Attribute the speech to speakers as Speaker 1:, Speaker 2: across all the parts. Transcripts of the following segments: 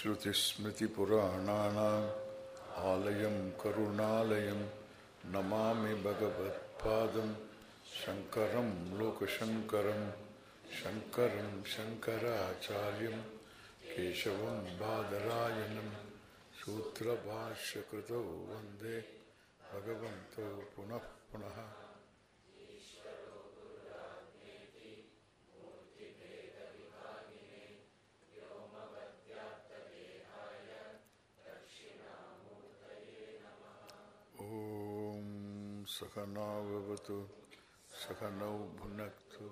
Speaker 1: श्रुतिस्मृतिपुराणानाम् आलयं करुणालयं नमामि भगवत्पादं शङ्करं लोकशङ्करं शङ्करं शङ्कराचार्यं केशवं बादरायणं सूत्रभाष्यकृतौ वंदे भगवन्तौ पुनः पुनः सखना भवतु सखनौ भुनक्तु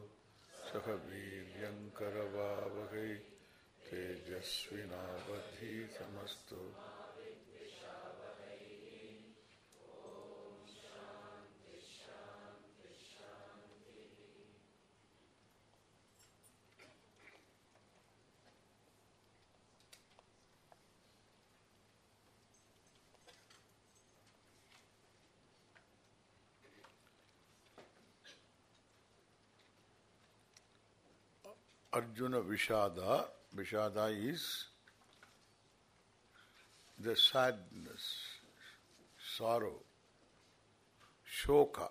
Speaker 1: सख वीर्यङ्करवावहै तेजस्विनावधीतमस्तु। Arjuna Vishada, Vishada is the sadness, sorrow, shoka.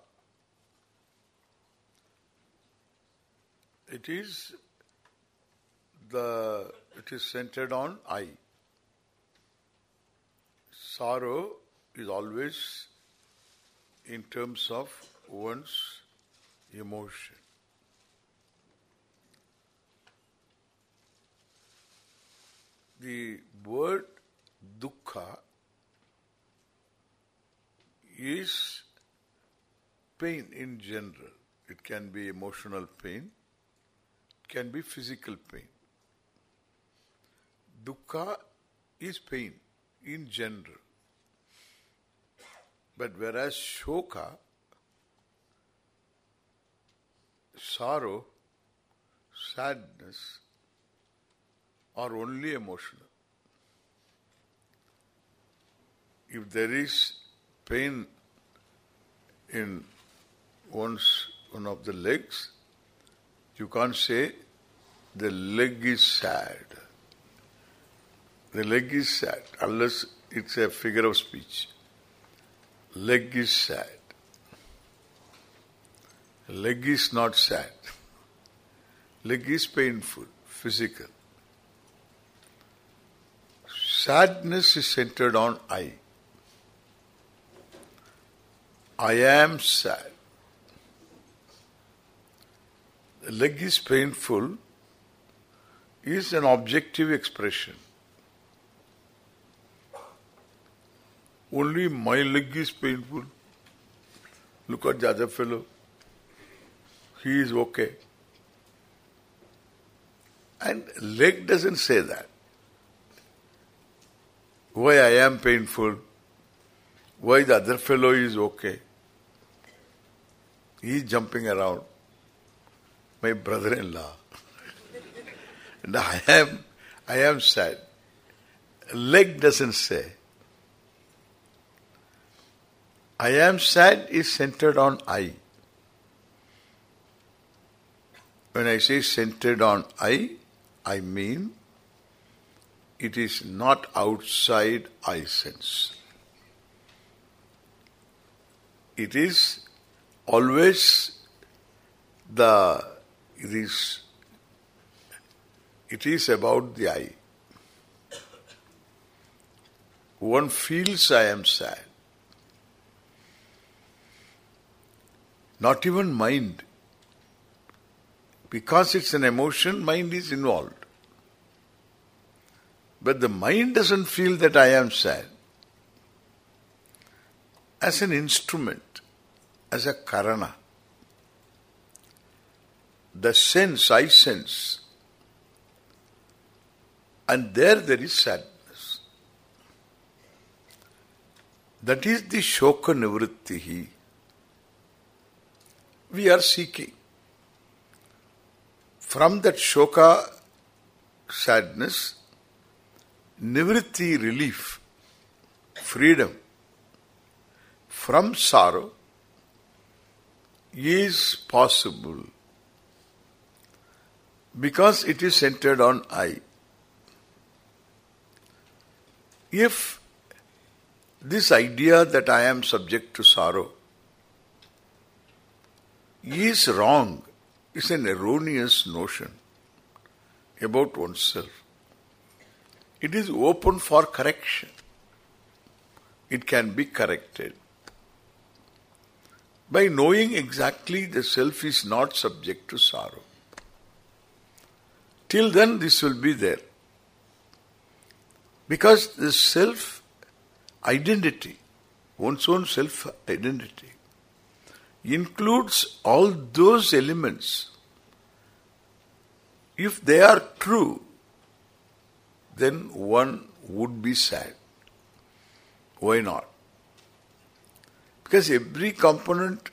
Speaker 1: It is the it is centered on I. Sorrow is always in terms of one's emotion. The word dukkha is pain in general. It can be emotional pain, it can be physical pain. Dukkha is pain in general. But whereas shoka, sorrow, sadness, are only emotional. If there is pain in one's one of the legs, you can't say the leg is sad. The leg is sad unless it's a figure of speech. Leg is sad. Leg is not sad. Leg is painful, physical. Sadness is centered on I. I am sad. The leg is painful is an objective expression. Only my leg is painful. Look at the other fellow. He is okay. And leg doesn't say that why I am painful, why the other fellow is okay. He is jumping around. My brother-in-law. and I am, I am sad. Leg doesn't say. I am sad is centered on I. When I say centered on I, I mean it is not outside I sense. It is always the it is it is about the I. One feels I am sad. Not even mind. Because it's an emotion, mind is involved. But the mind doesn't feel that I am sad. As an instrument, as a karana, the sense, I sense, and there there is sadness. That is the shoka nivrittihi. We are seeking. From that shoka sadness, nivritti relief, freedom from sorrow is possible Because it is centered on I. If this idea that I am subject to sorrow is wrong, is an erroneous notion about oneself. It is open for correction. It can be corrected. By knowing exactly the self is not subject to sorrow. Till then this will be there. Because the self identity, one's own self identity, includes all those elements. If they are true, then one would be sad. Why not? Because every component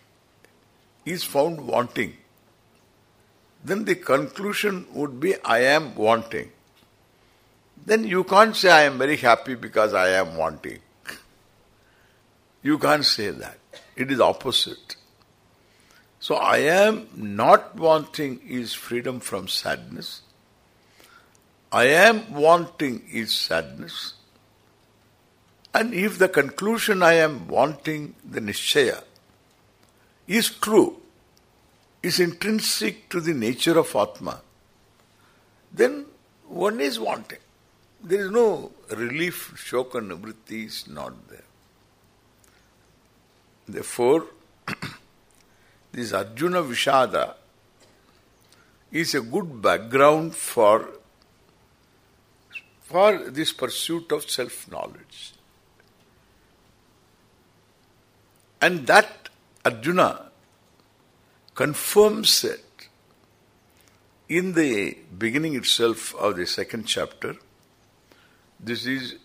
Speaker 1: is found wanting. Then the conclusion would be, I am wanting. Then you can't say, I am very happy because I am wanting. You can't say that. It is opposite. So I am not wanting is freedom from sadness. I am wanting is sadness. And if the conclusion I am wanting, the nishchaya, is true, is intrinsic to the nature of Atma, then one is wanting. There is no relief, shoka, nivritti is not there. Therefore, this Arjuna Vishada is a good background for for this pursuit of self-knowledge. And that Arjuna confirms it in the beginning itself of the second chapter. This is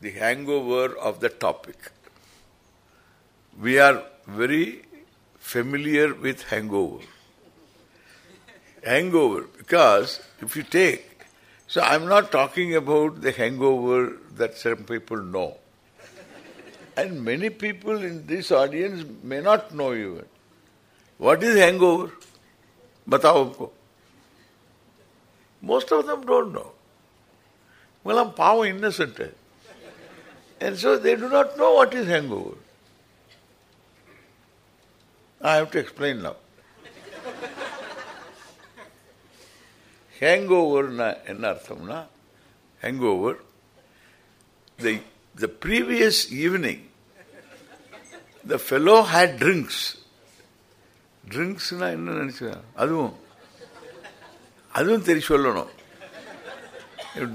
Speaker 1: the hangover of the topic. We are very familiar with hangover. Hangover, because if you take, so I'm not talking about the hangover that some people know. And many people in this audience may not know even. What is hangover? Batao. Most of them don't know. Well, I'm power innocent. And so they do not know what is hangover. I have to explain now. hangover na என்ன அர்த்தம்னா hangover the the previous evening the fellow had drinks ட்ரிங்க்ஸ்னா என்ன நினைச்சா அதுவும் அதுவும் தெரிய சொல்லணும்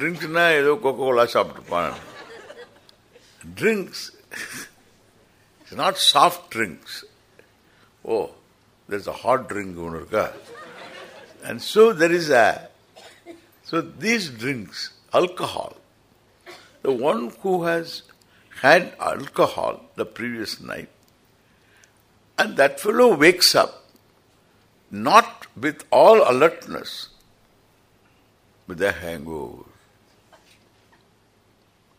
Speaker 1: ட்ரிங்க்ஸ்னா ஏதோ Coca Cola சாப்பிட்டுப்பான் drinks it's not soft drinks O there's a hot drink ஒன்று இருக்கா and so there is a so these drinks alcohol the one who has had alcohol the previous night and that fellow wakes up not with all alertness with a hangover.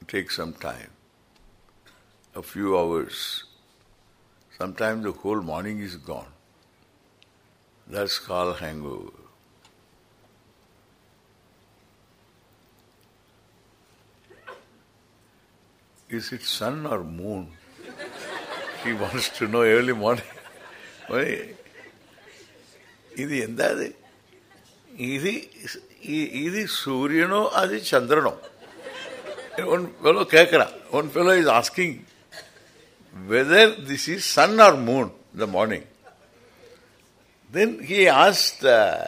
Speaker 1: It takes some time a few hours. Sometimes the whole morning is gone. That's called hangover is it sun or moon? he wants to know early morning. ఇది ఎందాది ఇది ఇది సూర్యనో అది చంద్రనో one fellow kekra, one fellow is asking whether this is sun or moon the morning. Then he asked uh,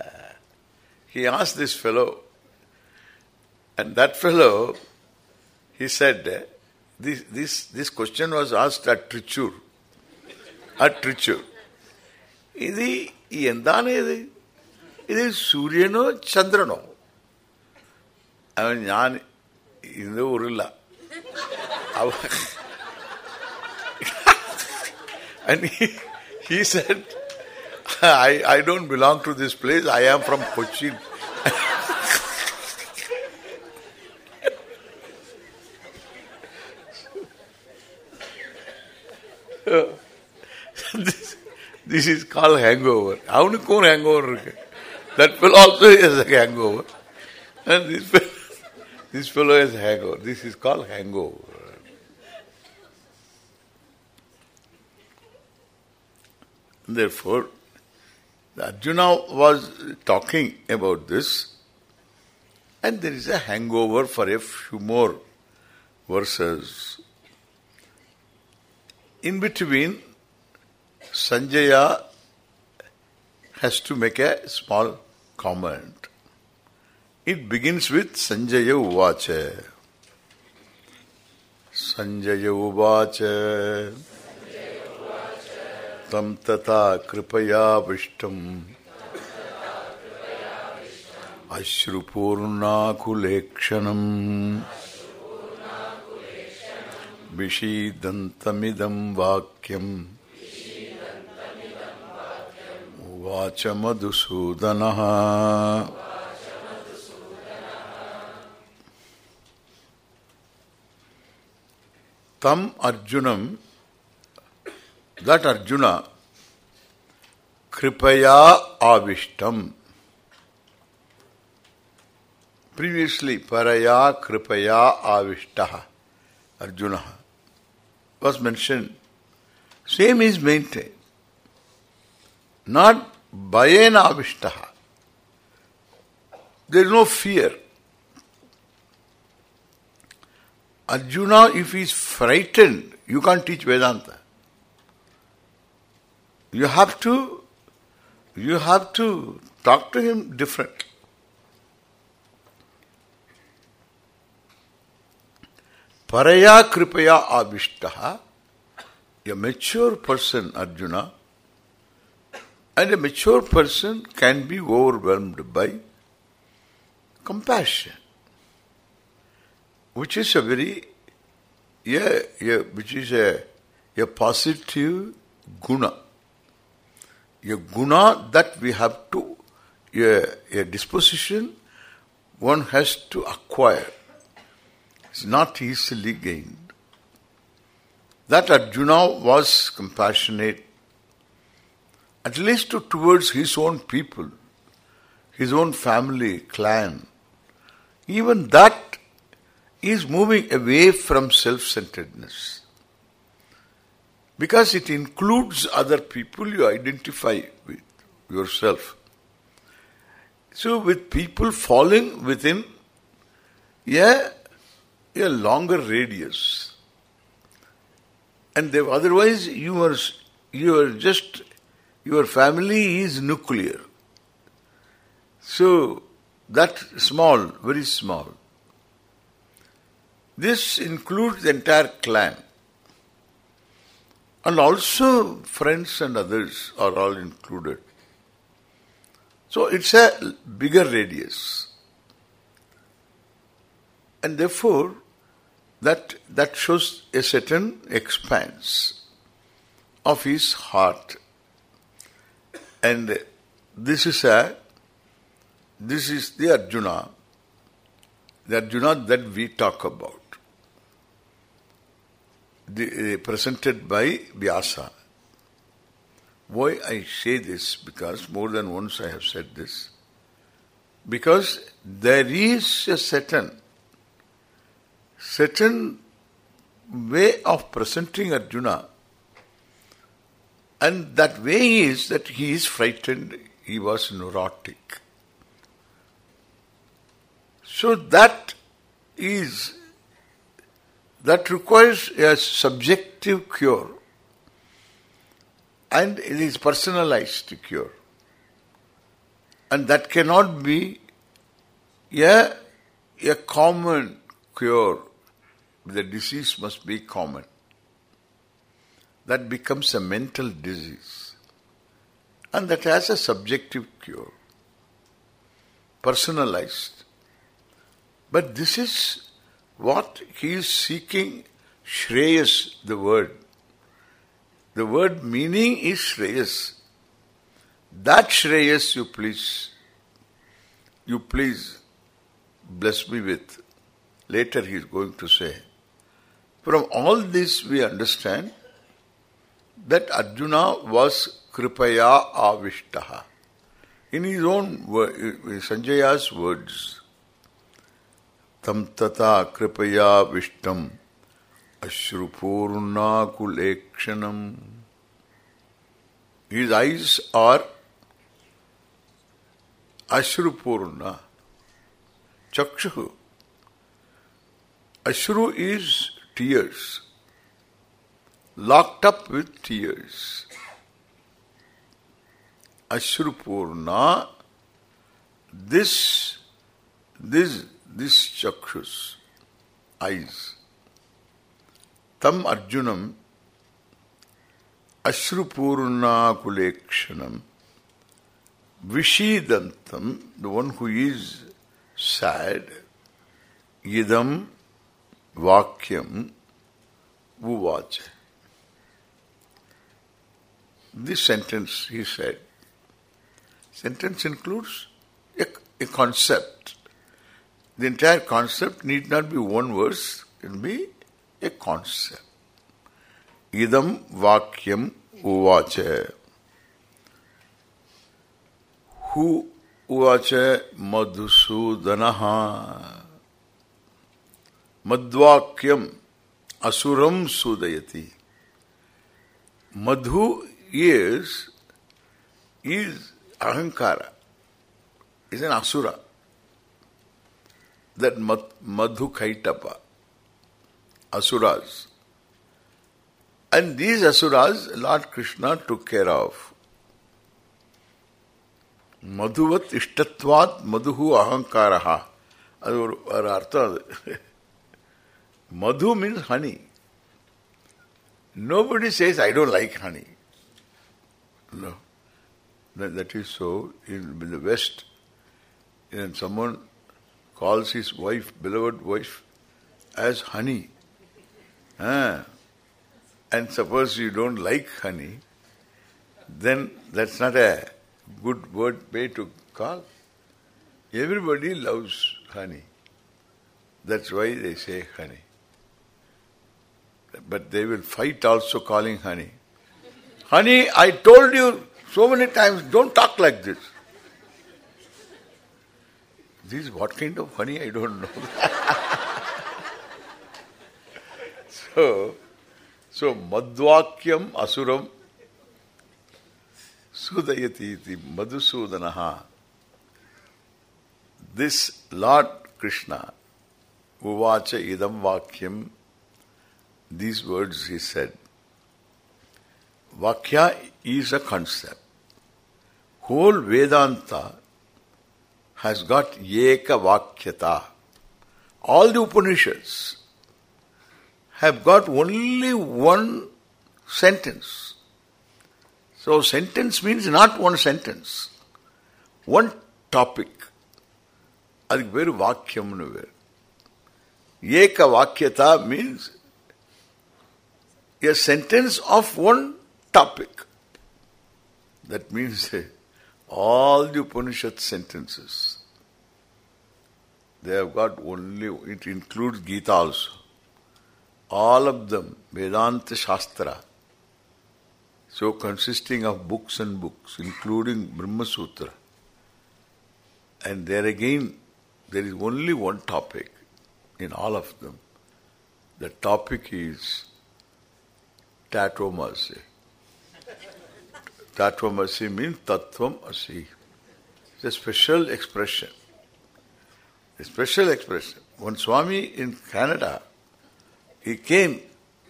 Speaker 1: he asked this fellow and that fellow he said this this this question was asked at Trichur. At Trichur. ఇది ఎందానే ఇది ఇది సూర్యనో చంద్రనో அவன் ஞானி இந்த ஊரில் அவ and he, he said, I, I don't belong to this place. I am from Cochin. this, this is called hangover. அவனுக்கும் ஒரு hangover இருக்கு that fellow also has a hangover. And this fellow, this fellow has hangover. This is called hangover. Therefore, Arjuna was talking about this and there is a hangover for a few more verses. In between, Sanjaya has to make a small comment. It begins with Sanjaya Uvacha. Sanjaya Uvacha Tam tata kripaya vishtam अश्रुपूर्णाकुलेक्षणम् विषीदन्तमिदम् वाक्यम् उवाच मधुसूदनः। तम् अर्जुनम् that Arjun, कृपया आविष्ट previously परया कृपया आविष्ट, Arjun. Was mention same is meant not bayena avishtaha there is no fear. Arjuna if he is frightened you can't teach Vedanta. You have to you have to talk to him different. Paraya kripaya avishtaha, a mature person, Arjuna, and a mature person can be overwhelmed by compassion, which is a very, yeah, yeah, which is a, a positive guna a guna that we have to, a, a disposition one has to acquire. It's not easily gained. That Arjuna was compassionate, at least towards his own people, his own family, clan. Even that is moving away from self-centeredness. Because it includes other people you identify with yourself. So with people falling within a, a longer radius. And they, otherwise you are, you are just, your family is nuclear. So that small, very small. This includes the entire clan. And also friends and others are all included. So it's a bigger radius. And therefore, that that shows a certain expanse of his heart. And this is a this is the Arjuna, the Arjuna that we talk about the, uh, presented by Vyasa. Why I say this? Because more than once I have said this. Because there is a certain, certain way of presenting Arjuna and that way is that he is frightened, he was neurotic. So that is that requires a subjective cure and it is personalized to cure. And that cannot be a, a common cure. The disease must be common. That becomes a mental disease. And that has a subjective cure. Personalized. But this is what he is seeking, Shreyas, the word. The word meaning is Shreyas. That Shreyas you please, you please bless me with. Later he is going to say. From all this we understand that Arjuna was kripaya avishtaha. In his own Sanjaya's words, Tam tata kripaya vishtam ashrupurnakulekshanam His eyes are ashrupurna, chakshu. Ashru is tears, locked up with tears. Ashrupurna, this, this, this chakshus, eyes, tam arjunam ashrupurnakulekshanam vishidantam, the one who is sad, idam vakyam uvacha. This sentence, he said, sentence includes a, a concept. The entire concept need not be one verse, it can be a concept. Idam vakyam uvacha. Who uvacha madhusudanaha. Madvakyam asuram sudayati. Madhu is is ahankara is an asura. That mad madhukaitabha asuras. And these asuras lord krishna took care of. Madhuvat ishtatvat madhu ahankaraha. Adu madhu means honey. Nobody says i don't like honey. No. That, that is so in, in the West. And someone calls his wife, beloved wife, as honey. Ah. And suppose you don't like honey, then that's not a good word way to call. Everybody loves honey. That's why they say honey. But they will fight also calling honey. Honey, I told you so many times, don't talk like this. This is what kind of honey, I don't know. so, so Madhvakyam Asuram Sudayati iti Madhusudanaha. This Lord Krishna, Uvacha Idam Vakyam these words he said. Vakya is a concept. Whole Vedanta has got Yeka Vakyata. All the Upanishads have got only one sentence. So sentence means not one sentence. One topic. ಅದಕ್ಕೆ ಬೇರೆ ವಾಕ್ಯಮ್ನು ಬೇರೆ ಏಕ ವಾಕ್ಯತ means a sentence of one topic. That means all the Upanishad sentences, they have got only, it includes Gita also. All of them, Vedanta Shastra, so consisting of books and books, including Brahma Sutra. And there again, there is only one topic in all of them. The topic is Tatvamasi. Tatvamasi means Tattvam Asi. It's a special expression. A special expression. One Swami in Canada, he came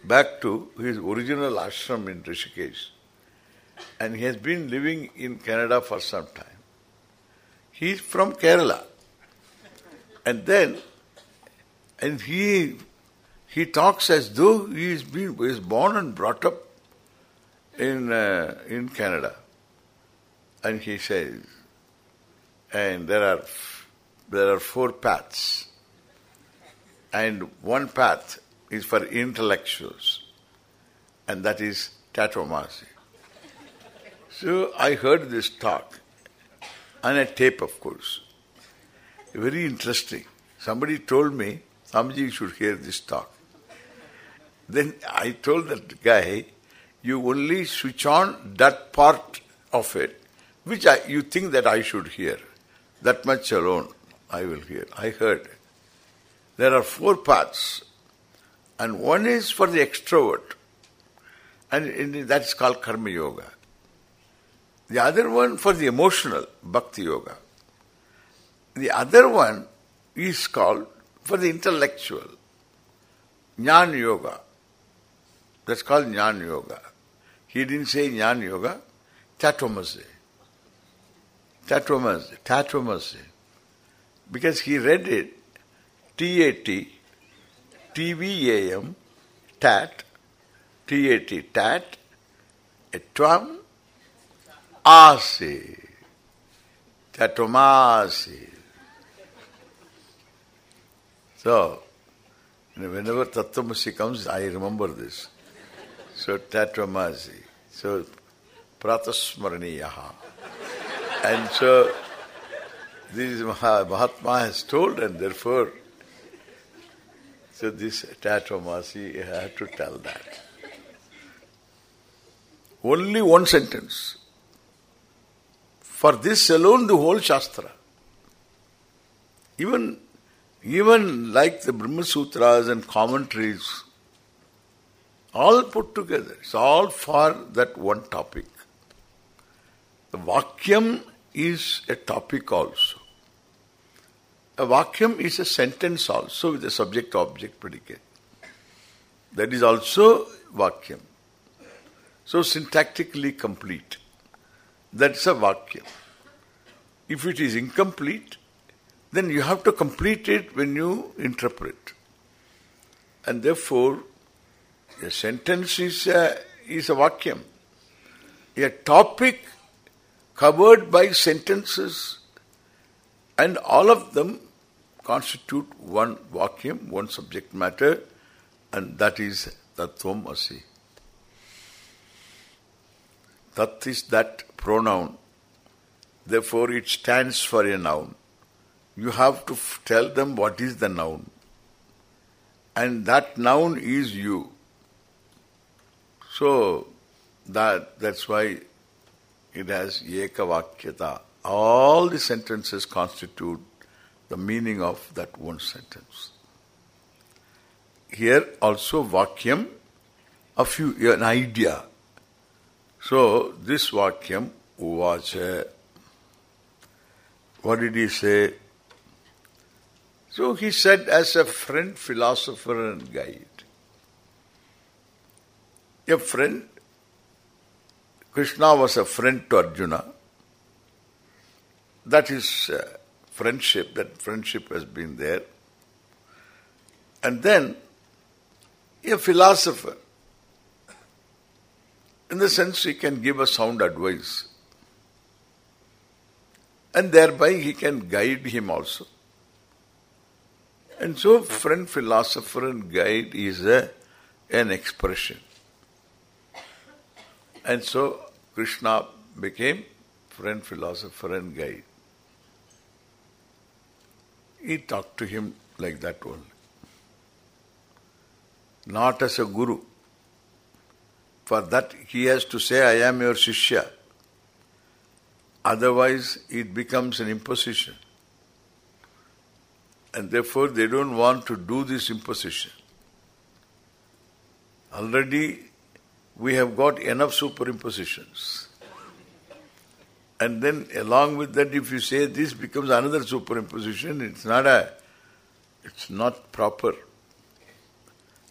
Speaker 1: back to his original ashram in Rishikesh. And he has been living in Canada for some time. He is from Kerala. And then, and he he talks as though he is been is born and brought up in uh, in Canada. And he says, and there are there are four paths, and one path is for intellectuals, and that is Tatvamasi. So I heard this talk on a tape, of course. Very interesting. Somebody told me, Swamiji should hear this talk. Then I told that guy, you only switch on that part of it, which I, you think that I should hear. That much alone I will hear. I heard. There are four paths. And one is for the extrovert. And that's called karma yoga. The other one for the emotional, bhakti yoga. The other one is called for the intellectual, jnana yoga. That's called jnana yoga. He didn't say jnana yoga, tatvamasi. Tatvamasi, tatvamasi. Because he read it, T-A-T, T-V-A-M, tat, T-A-T, tat, etvam, asi, tatvamasi. So, whenever Tattvamasi comes, I remember this. So, Tatvamasi. So, Pratasmaraniyaha. And so, this Mahatma has told and therefore, so this Tatvamasi, had to tell that. Only one sentence. For this alone the whole Shastra. Even even like the Brahma Sutras and commentaries, all put together. It's all for that one topic. The Vakyam is a topic also. A Vakyam is a sentence also with a subject-object predicate. That is also Vakyam. So syntactically complete. That's a Vakyam. If it is incomplete, then you have to complete it when you interpret. And therefore, a sentence is a, is a vakyam. A topic covered by sentences and all of them constitute one vakyam, one subject matter and that is Tattvam Asi. Tat is that pronoun. Therefore it stands for a noun you have to tell them what is the noun. And that noun is you. So, that that's why it has ekavakyata. All the sentences constitute the meaning of that one sentence. Here also vakyam, a few, an idea. So, this vakyam was, what did he say? So he said as a friend, philosopher and guide. A friend, Krishna was a friend to Arjuna. That is uh, friendship, that friendship has been there. And then a philosopher, in the sense he can give a sound advice. And thereby he can guide him also. And so friend, philosopher and guide is a, an expression. And so Krishna became friend, philosopher and guide. He talked to him like that only. Not as a guru. For that he has to say, I am your Shishya. Otherwise it becomes an imposition. And therefore they don't want to do this imposition. Already we have got enough superimpositions. And then along with that if you say this becomes another superimposition, it's not a it's not proper.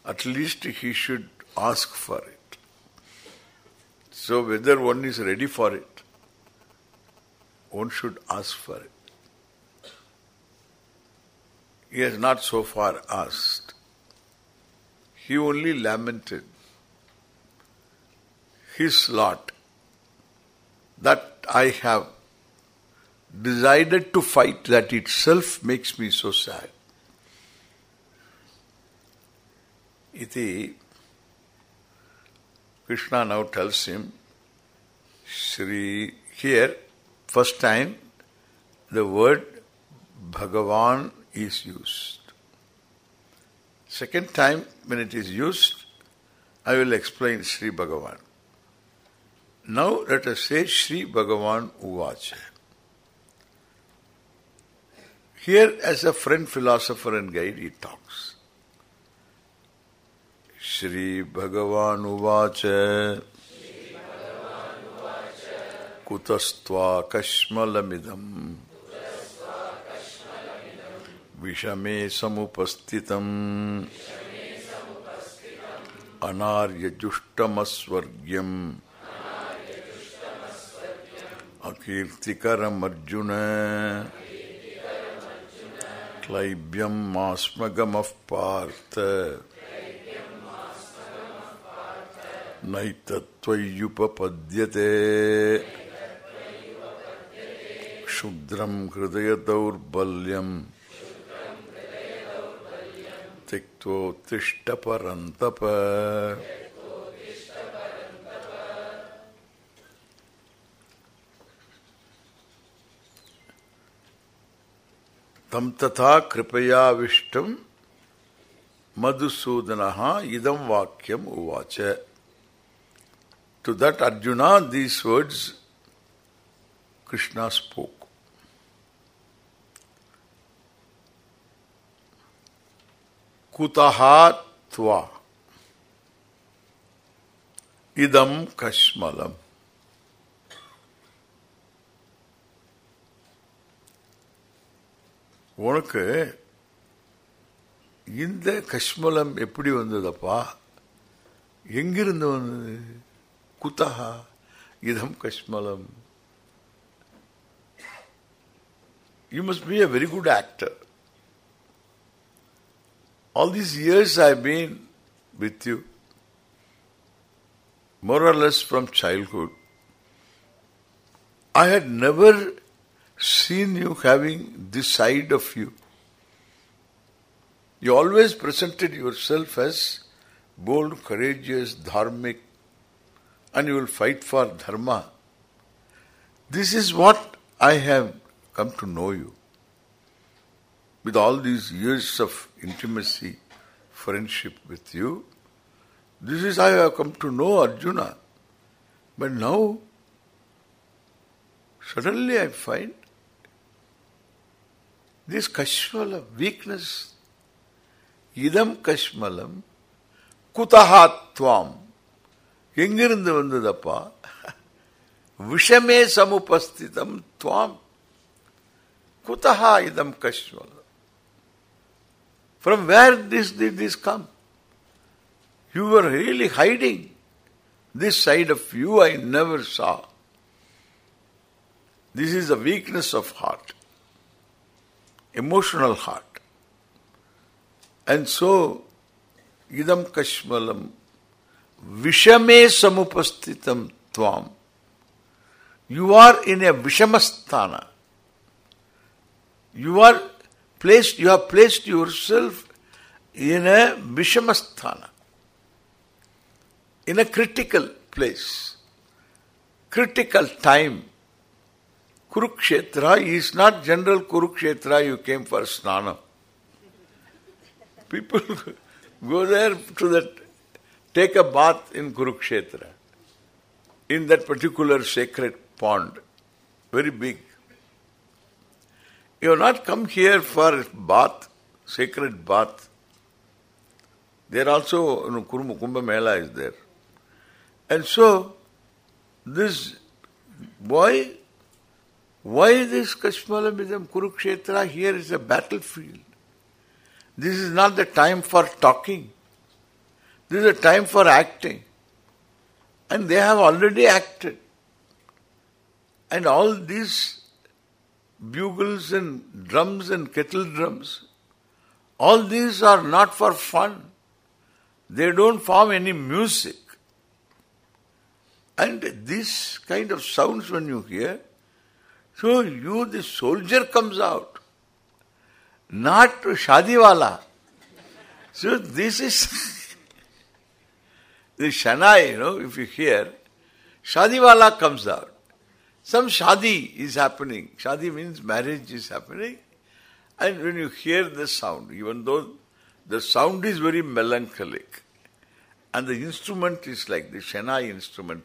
Speaker 1: At least he should ask for it. So whether one is ready for it, one should ask for it. He has not so far asked. He only lamented his lot that I have decided to fight that itself makes me so sad. Iti Krishna now tells him Shri here first time the word Bhagavan is used. Second time when it is used, I will explain Sri Bhagavan. Now let us say Sri Bhagavan Uvacha. Here as a friend, philosopher and guide he talks. Sri Bhagavan Uvacha Kutastva Kashmalamidam Vishame Samupastitam Anaryajushtamasvargyam अकीर्तिकरम Arjun अकीर्तिकरमर्जुन। क्लैब्यमास्मगमः Partha. नैतत्त्वय्युपपद्यते क्षुद्रं हृदयदौर्बल्यम् त्यक्त्वोत्तिष्ठपरन्तप தம் ததா கிருபையாவிஷ்டம் மதுசூதனஹா இதம் வாக்கியம் உவாச்ச To that Arjuna, these words Krishna spoke. Kutaha tva idam kashmalam உனக்கு இந்த கஷ்மலம் எப்படி வந்ததப்பா எங்கிருந்து வந்தது குத்தகா இதம் கஷ்மலம் you must be a very good actor all these years I been with you more or less from childhood. I had never seen you having this side of you. You always presented yourself as bold, courageous, dharmic, and you will fight for dharma. This is what I have come to know you. With all these years of intimacy, friendship with you, this is how I have come to know Arjuna. But now, suddenly I find this kashmala, weakness, idam kashmalam, kutahatvam, எங்கிருந்து வந்ததப்பா விஷமே சமுபஸ்திதம் துவாம் குதஹா idam kashmala. From where this did this come? You were really hiding. This side of you I never saw. This is the weakness of heart emotional heart. And so, idam kashmalam vishame samupastitam tvam. You are in a vishamasthana. You are placed, you have placed yourself in a vishamasthana. In a critical place. Critical time Kurukshetra is not general Kurukshetra you came for snana. People go there to that, take a bath in Kurukshetra, in that particular sacred pond, very big. You have not come here for bath, sacred bath. There also, you know, Kumbh Mela is there. And so, this boy why this Kashmalamidam Kurukshetra? Here is a battlefield. This is not the time for talking. This is a time for acting. And they have already acted. And all these bugles and drums and kettle drums, all these are not for fun. They don't form any music. And this kind of sounds when you hear, so you, the soldier comes out, not Shadiwala. So this is the Shehnai, you know, if you hear, Shadiwala comes out. Some Shadi is happening. Shadi means marriage is happening. And when you hear the sound, even though the sound is very melancholic, And the instrument is like the Shehnai instrument.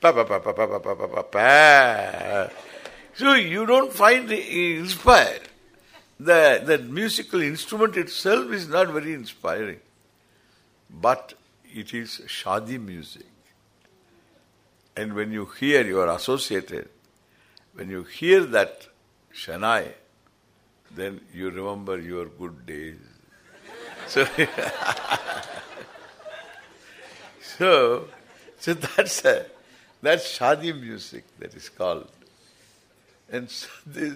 Speaker 1: Pa. Pa pa pa pa pa pa pa pa. So you don't find inspired. The, the musical instrument itself is not very inspiring. But it is shadi music. And when you hear, you are associated. When you hear that Shehnai, then you remember your good days. So, so, so that's a, that's shadi music that is called. And so this,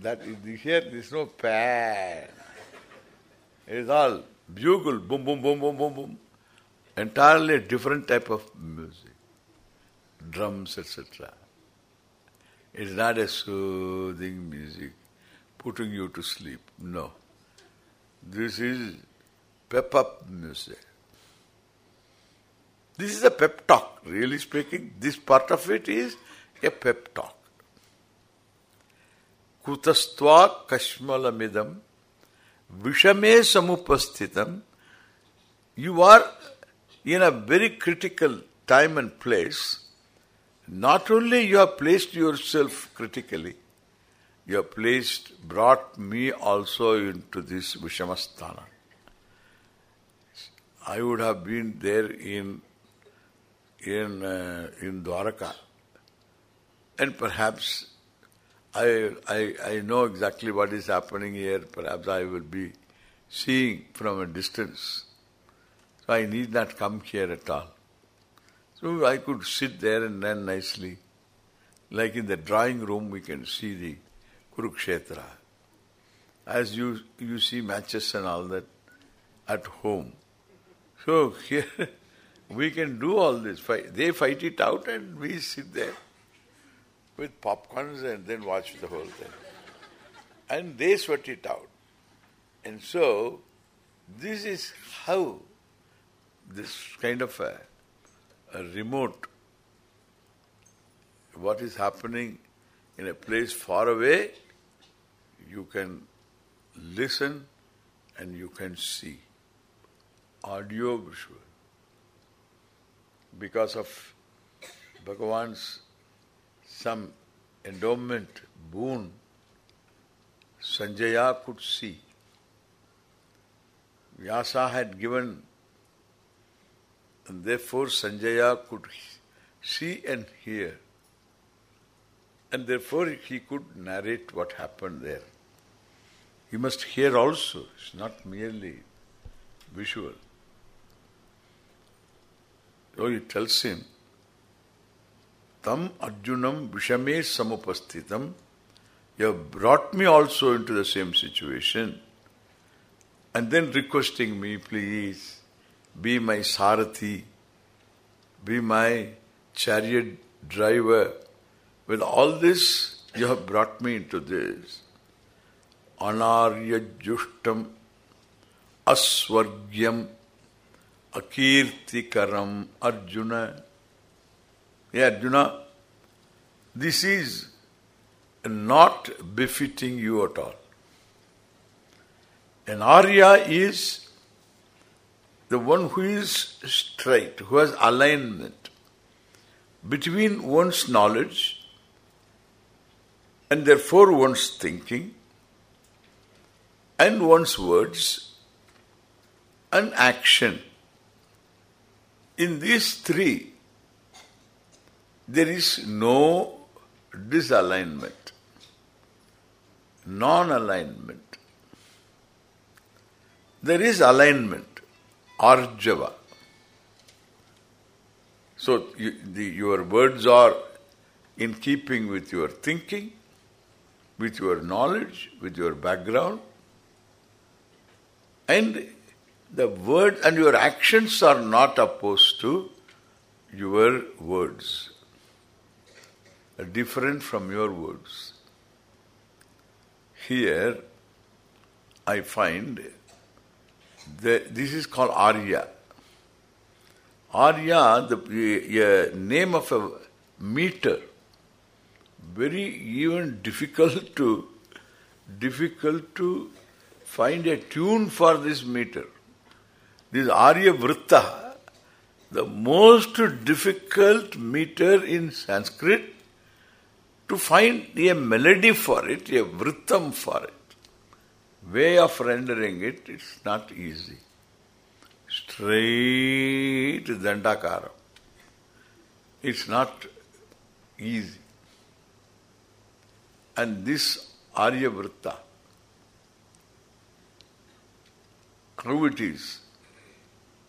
Speaker 1: that here there is no pan. It is all bugle, boom, boom, boom, boom, boom, boom. Entirely different type of music. Drums, etc. It is not a soothing music, putting you to sleep. No. This is pep-up music. This is a pep talk, really speaking. This part of it is a pep talk. Kutastva kashmalamidam vishame samupasthitam You are in a very critical time and place. Not only you have placed yourself critically, you have placed, brought me also into this Vishamasthana. I would have been there in in uh, in Dwaraka, and perhaps I, I I know exactly what is happening here. Perhaps I will be seeing from a distance. So I need not come here at all. So I could sit there and then nicely, like in the drawing room, we can see the Kurukshetra. As you you see matches and all that at home. So here we can do all this. They fight it out and we sit there with popcorns and then watch the whole thing. And they sweat it out. And so this is how this kind of a, a remote what is happening in a place far away you can listen and you can see. Audio visual. Because of Bhagavan's some endowment, boon, Sanjaya could see. Vyasa had given and therefore Sanjaya could see and hear. And therefore he could narrate what happened there. He must hear also. It's not merely visual. He tells him, Tam Arjunam Vishame Samupastitam You have brought me also into the same situation. And then requesting me, please, be my sarathi, be my chariot driver. With all this, you have brought me into this anaryajushtam aswargyam akirtikaram Arjuna. Yeah, Arjuna, this is not befitting you at all. An Arya is the one who is straight, who has alignment between one's knowledge and therefore one's thinking and one's words and action. In these three, there is no disalignment, non-alignment. There is alignment, arjava. So you, the, your words are in keeping with your thinking, with your knowledge, with your background, and the word and your actions are not opposed to your words. Different from your words. Here, I find that this is called Arya. Arya, the name of a meter, very even difficult to difficult to find a tune for this meter. This Arya Vritta, the most difficult meter in Sanskrit, to find a melody for it, a vrittam for it, way of rendering it, it's not easy. Straight dandakara. It's not easy. And this Arya Vritta, how it is,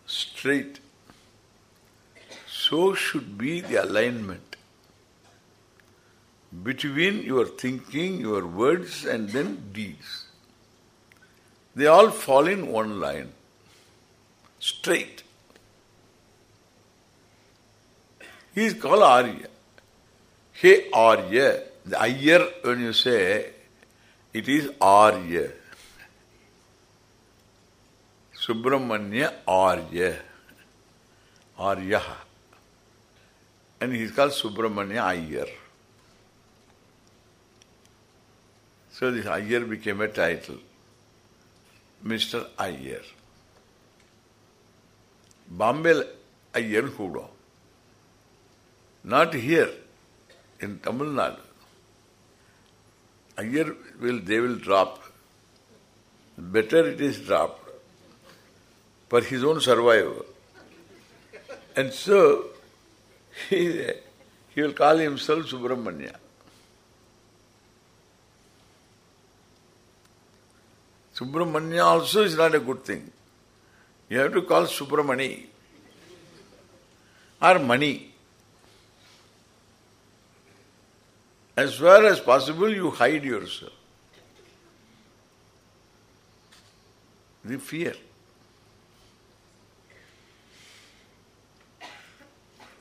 Speaker 1: straight, so should be the alignment between your thinking, your words and then deeds. They all fall in one line, straight. He is called Arya. Hey Arya, the Ayer when you say, it is Arya. Subramanya Arya. Arya. And he is called Subramanya Ayer. So this Iyer became a title. Mr. Iyer. Bombay Iyer Hudo. Not here, in Tamil Nadu. Iyer will, they will drop. Better it is dropped for his own survival. And so, he, he will call himself Subramanya. Subramanya also is not a good thing. You have to call Subramani or money. As far as possible, you hide yourself. The fear.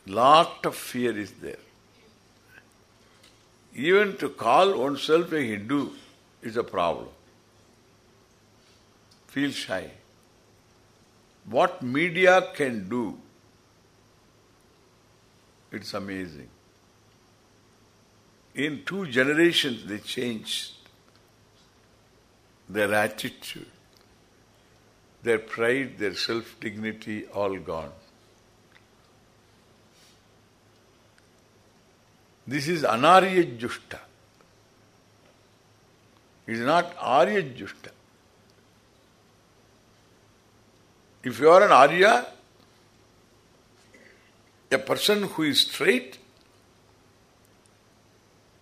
Speaker 1: Lot of fear is there. Even to call oneself a Hindu is a problem feel shy. What media can do, it's amazing. In two generations they changed their attitude, their pride, their self-dignity, all gone. This is anarya justa. It is not arya justa. If you are an Arya, a person who is straight,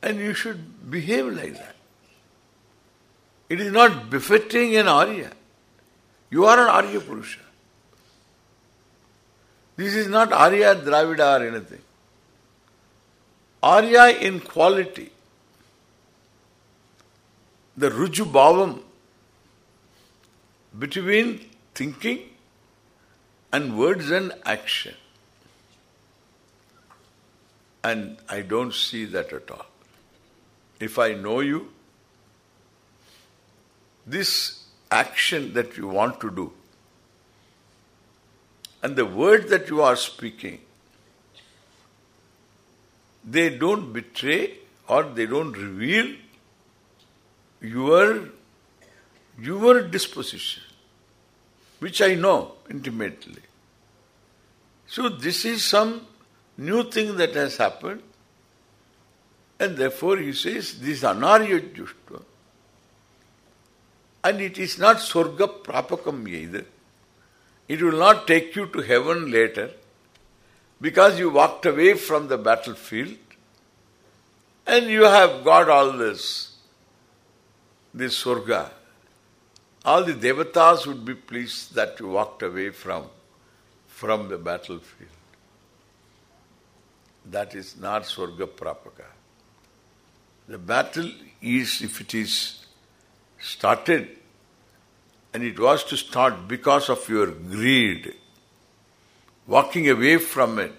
Speaker 1: and you should behave like that. It is not befitting an Arya. You are an Arya Purusha. This is not Arya Dravida or anything. Arya in quality. The Ruju Bhavam between thinking and words and action. And I don't see that at all. If I know you, this action that you want to do and the word that you are speaking, they don't betray or they don't reveal your your disposition which I know intimately. So this is some new thing that has happened and therefore he says this anarya jushta and it is not surga prapakam either. It will not take you to heaven later because you walked away from the battlefield and you have got all this, this surga all the devatas would be pleased that you walked away from, from the battlefield. That is not Swarga Prapaka. The battle is, if it is started, and it was to start because of your greed, walking away from it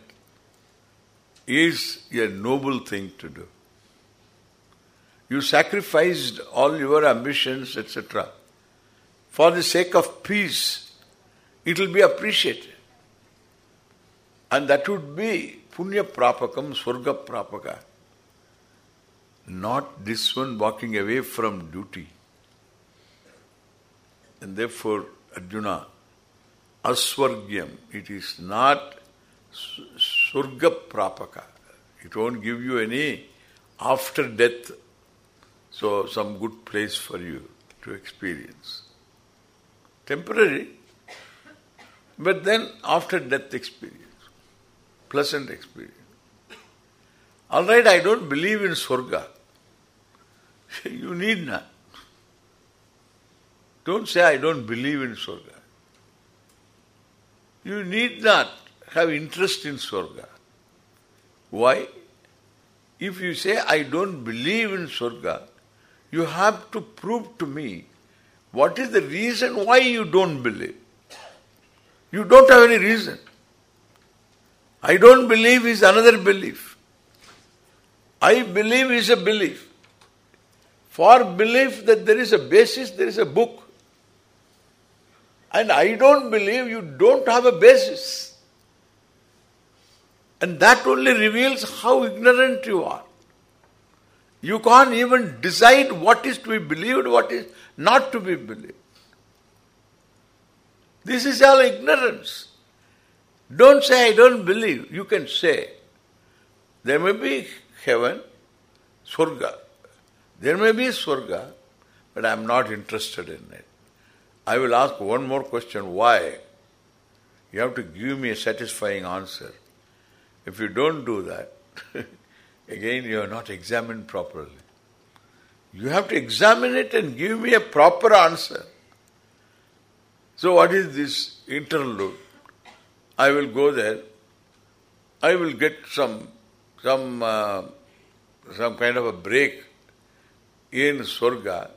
Speaker 1: is a noble thing to do. You sacrificed all your ambitions, etc for the sake of peace, it will be appreciated. And that would be punya prapakam, swarga prapaka. Not this one walking away from duty. And therefore, Arjuna, aswargyam, it is not surga prapaka. It won't give you any after death. So some good place for you to experience. Temporary, but then after death experience. Pleasant experience. Alright, I don't believe in Swarga. you need not. Don't say I don't believe in Swarga. You need not have interest in Swarga. Why? If you say I don't believe in Swarga, you have to prove to me what is the reason why you don't believe. You don't have any reason. I don't believe is another belief. I believe is a belief. For belief that there is a basis, there is a book. And I don't believe you don't have a basis. And that only reveals how ignorant you are. You can't even decide what is to be believed, what is not to be believed. This is all ignorance. Don't say, I don't believe. You can say, there may be heaven, Surga. There may be Surga, but I am not interested in it. I will ask one more question, why? You have to give me a satisfying answer. If you don't do that, again you are not examined properly. You have to examine it and give me a proper answer. So what is this interlude? I will go there. I will get some some uh, some kind of a break in Swarga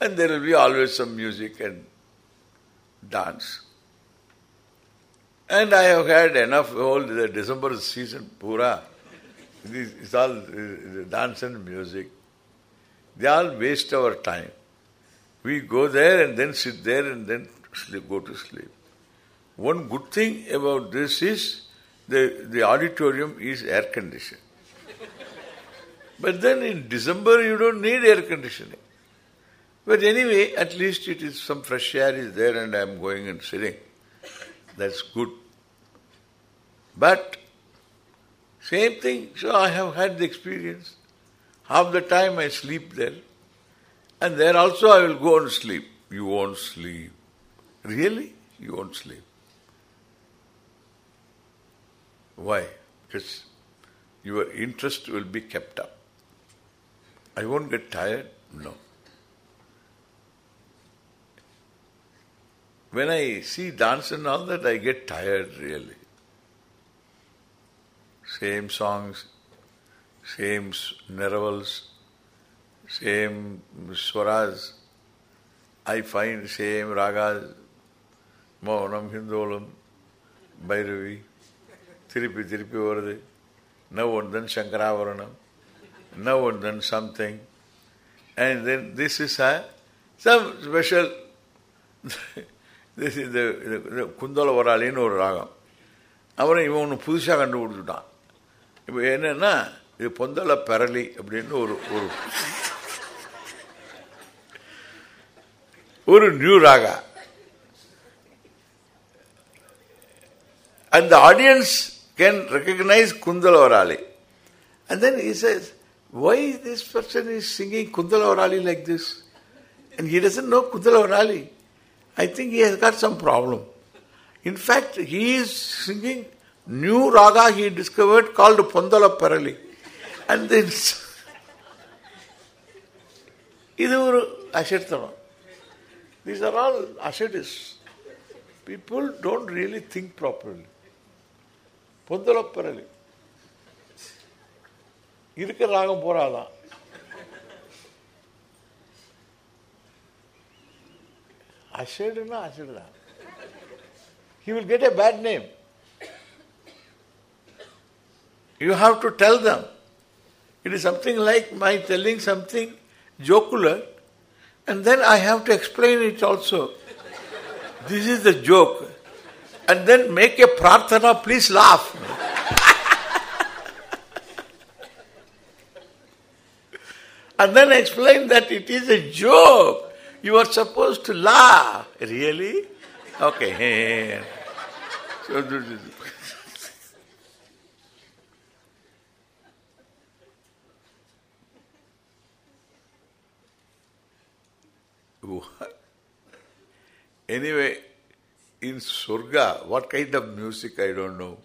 Speaker 1: and there will be always some music and dance. And I have had enough all the December season, pura. It's all uh, dance and music. They all waste our time. We go there and then sit there and then sleep, go to sleep. One good thing about this is the, the auditorium is air conditioned. but then in December you don't need air conditioning. But anyway, at least it is some fresh air is there and I am going and sitting. That's good. But same thing, so I have had the experience. Half the time I sleep there. And there also I will go and sleep. You won't sleep. Really? You won't sleep. Why? Because your interest will be kept up. I won't get tired? No. When I see dance and all that, I get tired really. Same songs, same neravals, same swaras, I find same ragas, Mohanam Hindolam, Bhairavi, Tiripi Tiripi Varade, now and then Shankarabharanam, now and then something. And then this is a, some special this is the, the Kuntala வராளின்னு ஒரு ராகம் அப்புறம் இவன் ஒன்று புதுசாக கண்டுபிடிச்சுட்டான் இப்போ என்னன்னா இது பொந்தல பெரளி அப்படின்னு ஒரு ஒரு ஒரு new raga And the audience can recognize Kundala Varali. And then he says, why this person is singing Kundala Varali like this? And he doesn't know Kundala Varali. I think he has got some problem. In fact, he is singing new raga he discovered called Pondala Parali. And then இது ஒரு அசட்தனம் These are all ascetics. People don't really think properly. பொந்தலப்பரலி இருக்கிற ராகம் போறாதான் Ashadana, Ashadana. He will get a bad name. You have to tell them. It is something like my telling something jocular and then I have to explain it also. this is the joke. And then make a prarthana, please laugh. and then explain that it is a joke. You are supposed to laugh. Really? Okay. so is Anyway, in Surga, what kind of music I don't know.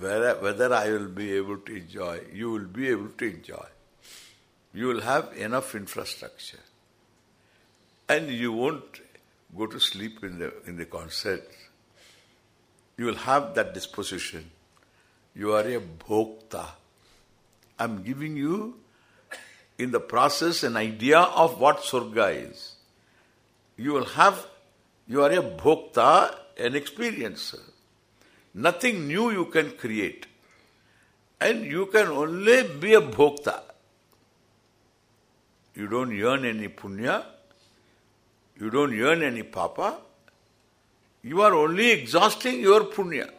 Speaker 1: Whether, whether I will be able to enjoy, you will be able to enjoy. You will have enough infrastructure. And you won't go to sleep in the in the concert. You will have that disposition. You are a bhokta. I'm giving you in the process an idea of what surga is. You will have, you are a bhokta, an experiencer. Nothing new you can create. And you can only be a bhokta. You don't earn any punya, you don't earn any papa, you are only exhausting your punya.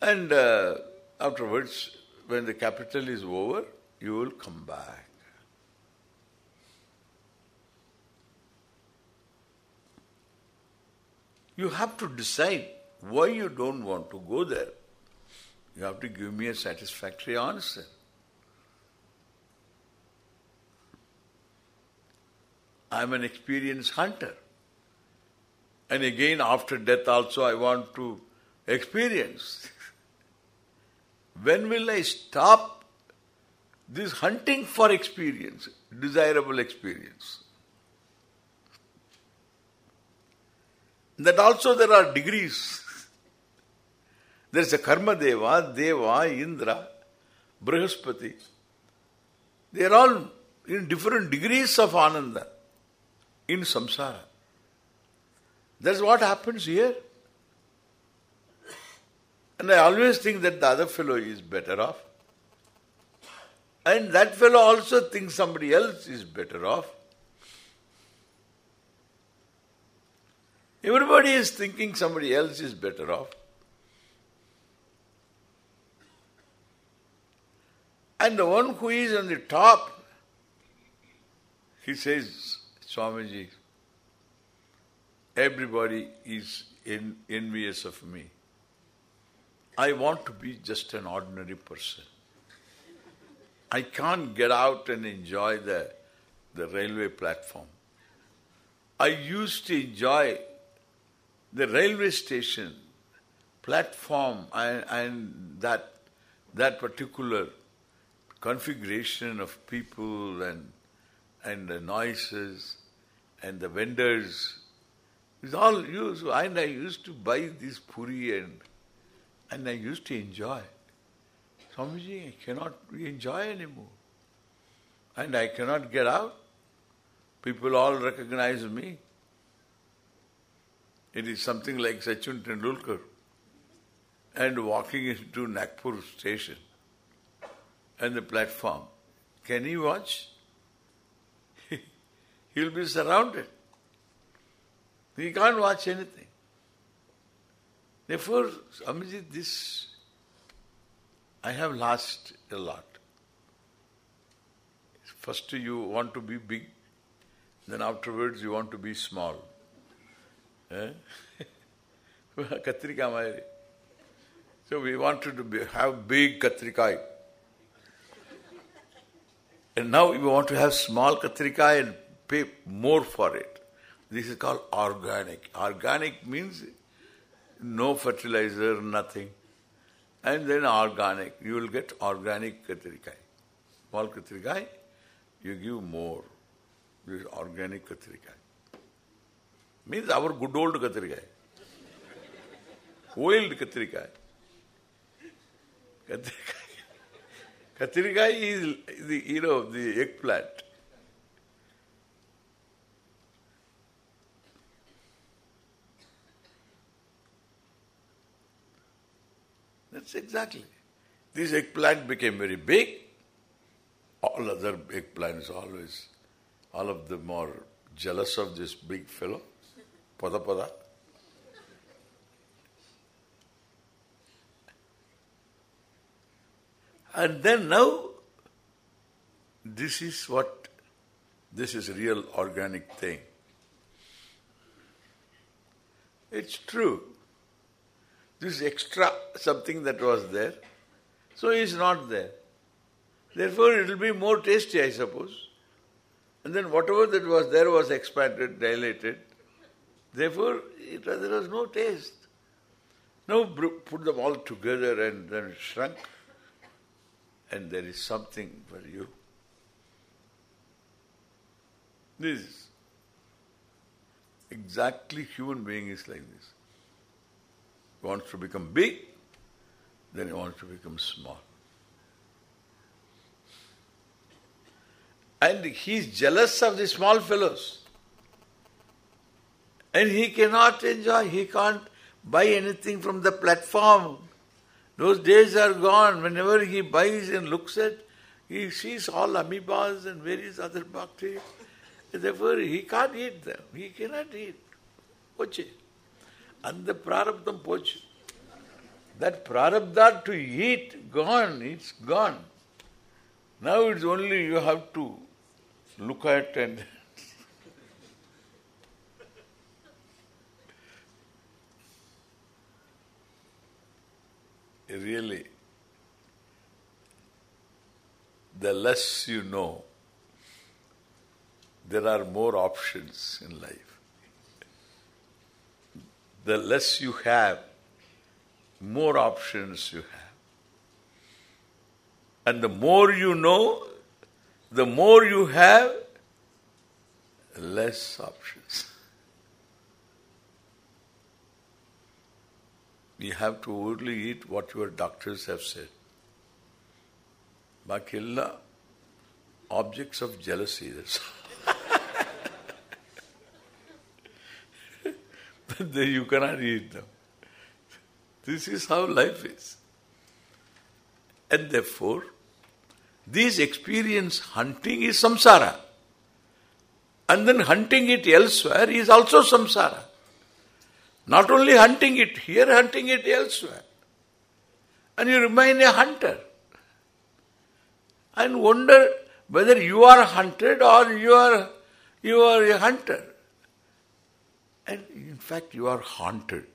Speaker 1: And uh, afterwards, when the capital is over, you will come back. You have to decide why you don't want to go there. You have to give me a satisfactory answer. I am an experienced hunter. And again, after death also, I want to experience. when will I stop this hunting for experience, desirable experience? That also there are degrees. There is a Karma Deva, Deva, Indra, Brihaspati. They are all in different degrees of Ananda in samsara. That's what happens here. And I always think that the other fellow is better off. And that fellow also thinks somebody else is better off. Everybody is thinking somebody else is better off. And the one who is on the top, he says, Swamiji, everybody is en envious of me. I want to be just an ordinary person. I can't get out and enjoy the, the railway platform. I used to enjoy the railway station, platform and, and that that particular configuration of people and and the noises and the vendors is all used. And I used to buy this puri and and I used to enjoy. Swamiji, I cannot enjoy anymore. And I cannot get out. People all recognize me. It is something like Sachin Tendulkar and walking into Nagpur station and the platform. Can he watch? He'll be surrounded. He can't watch anything. Therefore, Swamiji, this I have lost a lot. First you want to be big, then afterwards you want to be small. Eh? Katrika Mayari. So we wanted to be, have big Katrikai. And now we want to have small Katrikai and pay more for it. This is called organic. Organic means no fertilizer, nothing. And then organic. You will get organic Katrikai. Small Katrikai, you give more. This is organic Katrikai. Means our good old Katrikai. Oiled Katrikai. Katrikai. Katrikai is the hero of the eggplant. That's exactly. This eggplant became very big. All other eggplants always, all of them are jealous of this big fellow. Pada pada. And then now, this is what, this is real organic thing. It's true. This extra something that was there, so is not there. Therefore it will be more tasty, I suppose. And then whatever that was there was expanded, dilated. Therefore, it, there was no taste. Now put them all together and then shrunk and there is something for you. This is exactly human being is like this. Wants to become big, then he wants to become small. And he is jealous of the small fellows. And he cannot enjoy, he can't buy anything from the platform. Those days are gone. Whenever he buys and looks at, he sees all amoebas and various other bacteria. Therefore, he can't eat them. He cannot eat. Poche. And the prarabdham poche. That prarabdha to eat, gone, it's gone. Now it's only you have to look at and really, the less you know, there are more options in life. The less you have, more options you have. And the more you know, the more you have, less options. You have to only eat what your doctors have said. Bakilla objects of jealousy. That's then you cannot eat them. This is how life is. And therefore, this experience hunting is samsara. And then hunting it elsewhere is also samsara. Not only hunting it here, hunting it elsewhere. And you remain a hunter. And wonder whether you are hunted or you are you are a hunter. And in fact you are haunted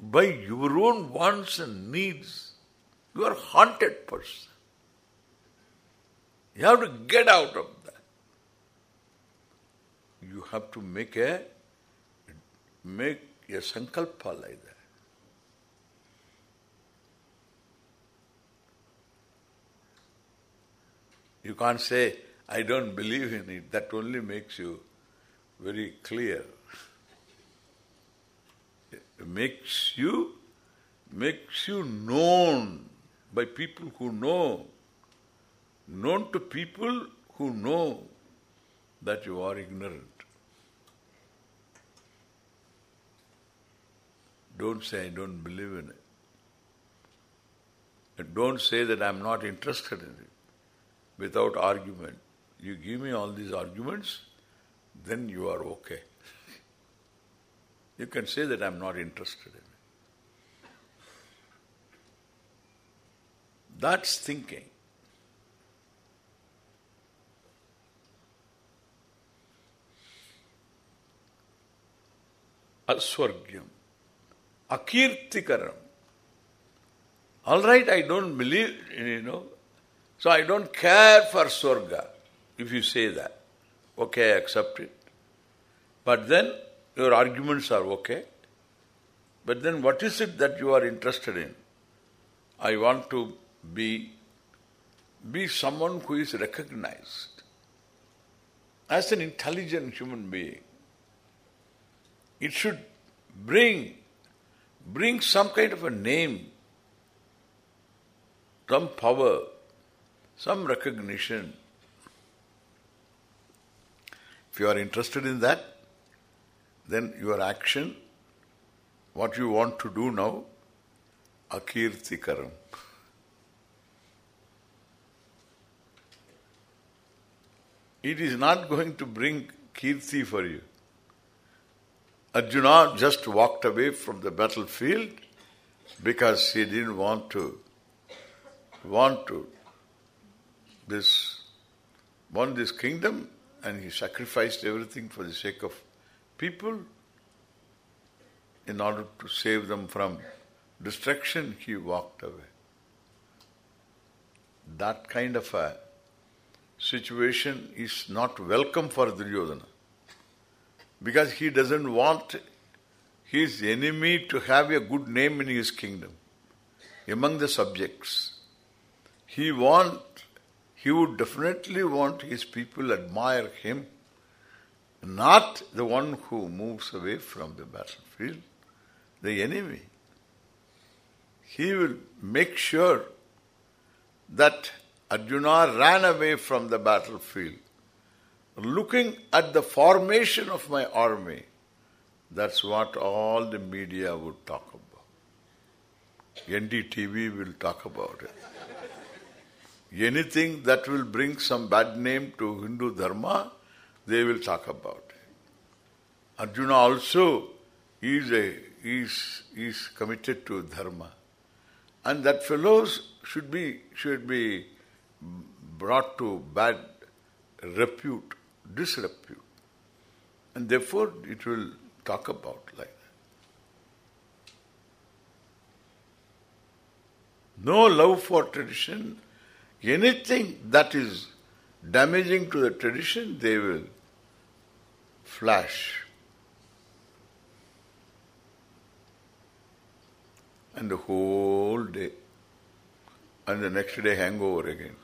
Speaker 1: by your own wants and needs. You are haunted person. You have to get out of that. You have to make a make a sankalpa like that. You can't say, I don't believe in it. That only makes you very clear. It makes you makes you known by people who know, known to people who know that you are ignorant. Don't say I don't believe in it. And don't say that I'm not interested in it without argument. You give me all these arguments, then you are okay. you can say that I'm not interested in it. That's thinking. Aswargyam. Akirtikaram. All right, I don't believe, you know, so I don't care for Swarga, if you say that. Okay, I accept it. But then, your arguments are okay. But then what is it that you are interested in? I want to be be someone who is recognized as an intelligent human being. It should bring bring some kind of a name, some power, some recognition. If you are interested in that, then your action, what you want to do now, akirtikaram. It is not going to bring kirti for you. Arjuna just walked away from the battlefield because he didn't want to want to this won this kingdom and he sacrificed everything for the sake of people in order to save them from destruction, he walked away. That kind of a situation is not welcome for Duryodhana. Because he doesn't want his enemy to have a good name in his kingdom among the subjects. He want he would definitely want his people admire him, not the one who moves away from the battlefield, the enemy. He will make sure that Arjuna ran away from the battlefield, looking at the formation of my army. That's what all the media would talk about. NDTV will talk about it. Anything that will bring some bad name to Hindu Dharma, they will talk about. Arjuna also is a is is committed to Dharma. And that fellows should be should be brought to bad repute, disrepute. And therefore it will talk about like that. No love for tradition, anything that is damaging to the tradition, they will flash. And the whole day. And the next day hangover again.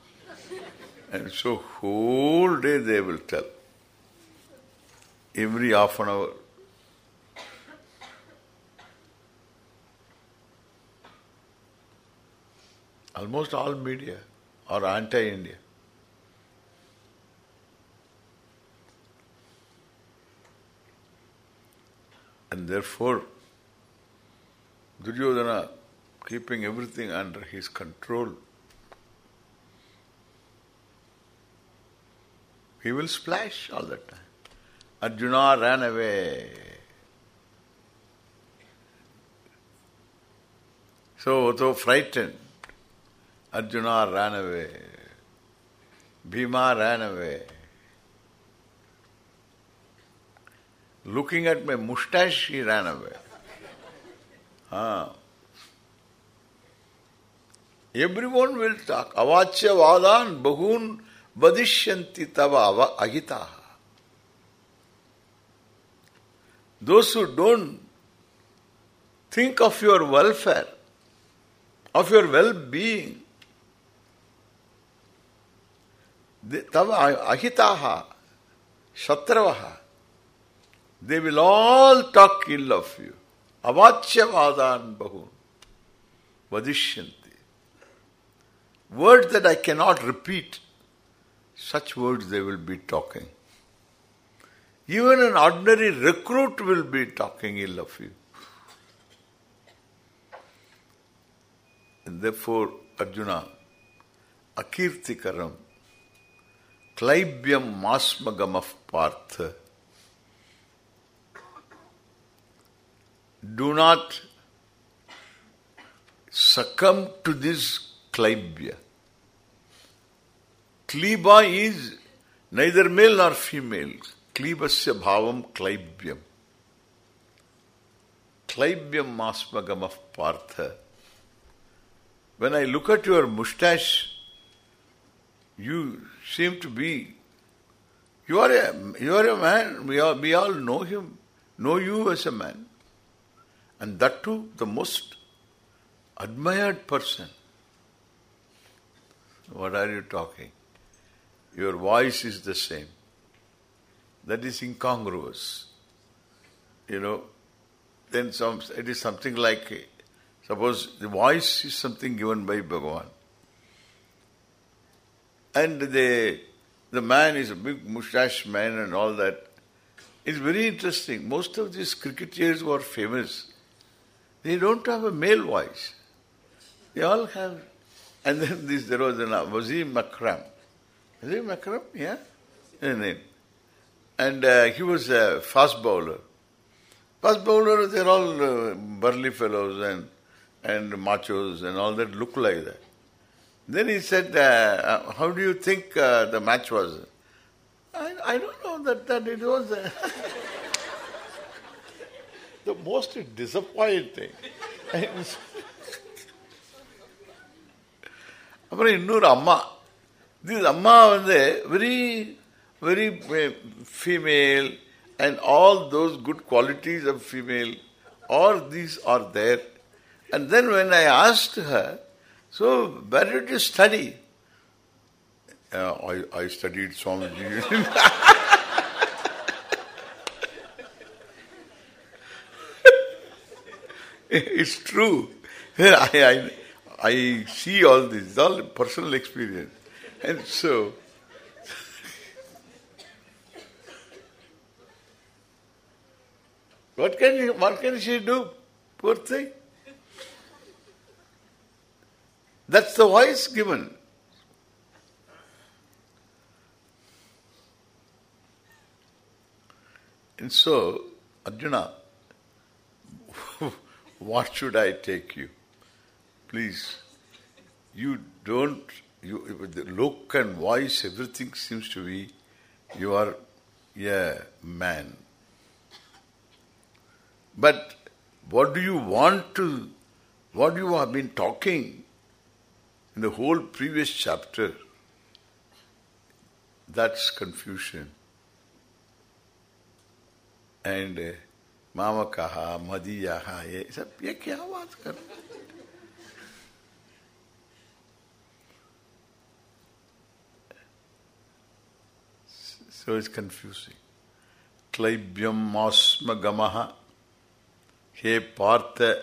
Speaker 1: And so whole day they will tell. Every half an hour. Almost all media are anti-India. And therefore, Duryodhana keeping everything under his control, he will splash all the time. Arjuna ran away. So, though frightened, Arjuna ran away. Bhima ran away. Looking at my mustache, he ran away. Ah. Everyone will talk. Avachya vadan bahun vadishyanti tava ahitaha. Those who don't think of your welfare, of your well-being, tava ahitaha, shatravaha, they will all talk ill of you. Avachya bahun vadishyanti. Words that I cannot repeat, such words they will be talking. Even an ordinary recruit will be talking ill of you. Therefore, Arjuna, akirtikaram, klaibyam ma sma gamah partha, do not succumb to this klibya. Kliba is neither male nor female. Klibasya bhavam klaibyam. Klaibyam ma sma gamah partha. When I look at your mustache, you seem to be, you are a, you are a man, we all, we all know him, know you as a man. And that too, the most admired person. What are you talking? Your voice is the same. That is incongruous. You know, then some it is something like suppose the voice is something given by Bhagavan. And the the man is a big mustache man and all that. It's very interesting. Most of these cricketers who are famous, they don't have a male voice. They all have and then this there was an Wasim Akram. Wasim Akram, yeah? And uh, he was a fast bowler. Fast bowler, they're all uh, burly fellows and and machos and all that look like that. Then he said, uh, uh how do you think uh, the match was? I, I don't know that, that it was uh, the most disappointing. அப்புறம் இன்னொரு அம்மா this அம்மா வந்து very very uh, female and all those good qualities of female all these are there and then when I asked her so where did you study uh, I, I studied Swamiji it's true I, I I see all this, it's all personal experience. And so, what can what can she do? Poor thing. That's the voice given. And so, Arjuna, what should I take you? Please, you don't, you, the look and voice, everything seems to be, you are a man. But what do you want to, what you have been talking in the whole previous chapter, that's confusion. And uh, मामा कहा मदिया ये सब ये क्या बात कर So it's confusing. Klaibyam asma gamaha. He partha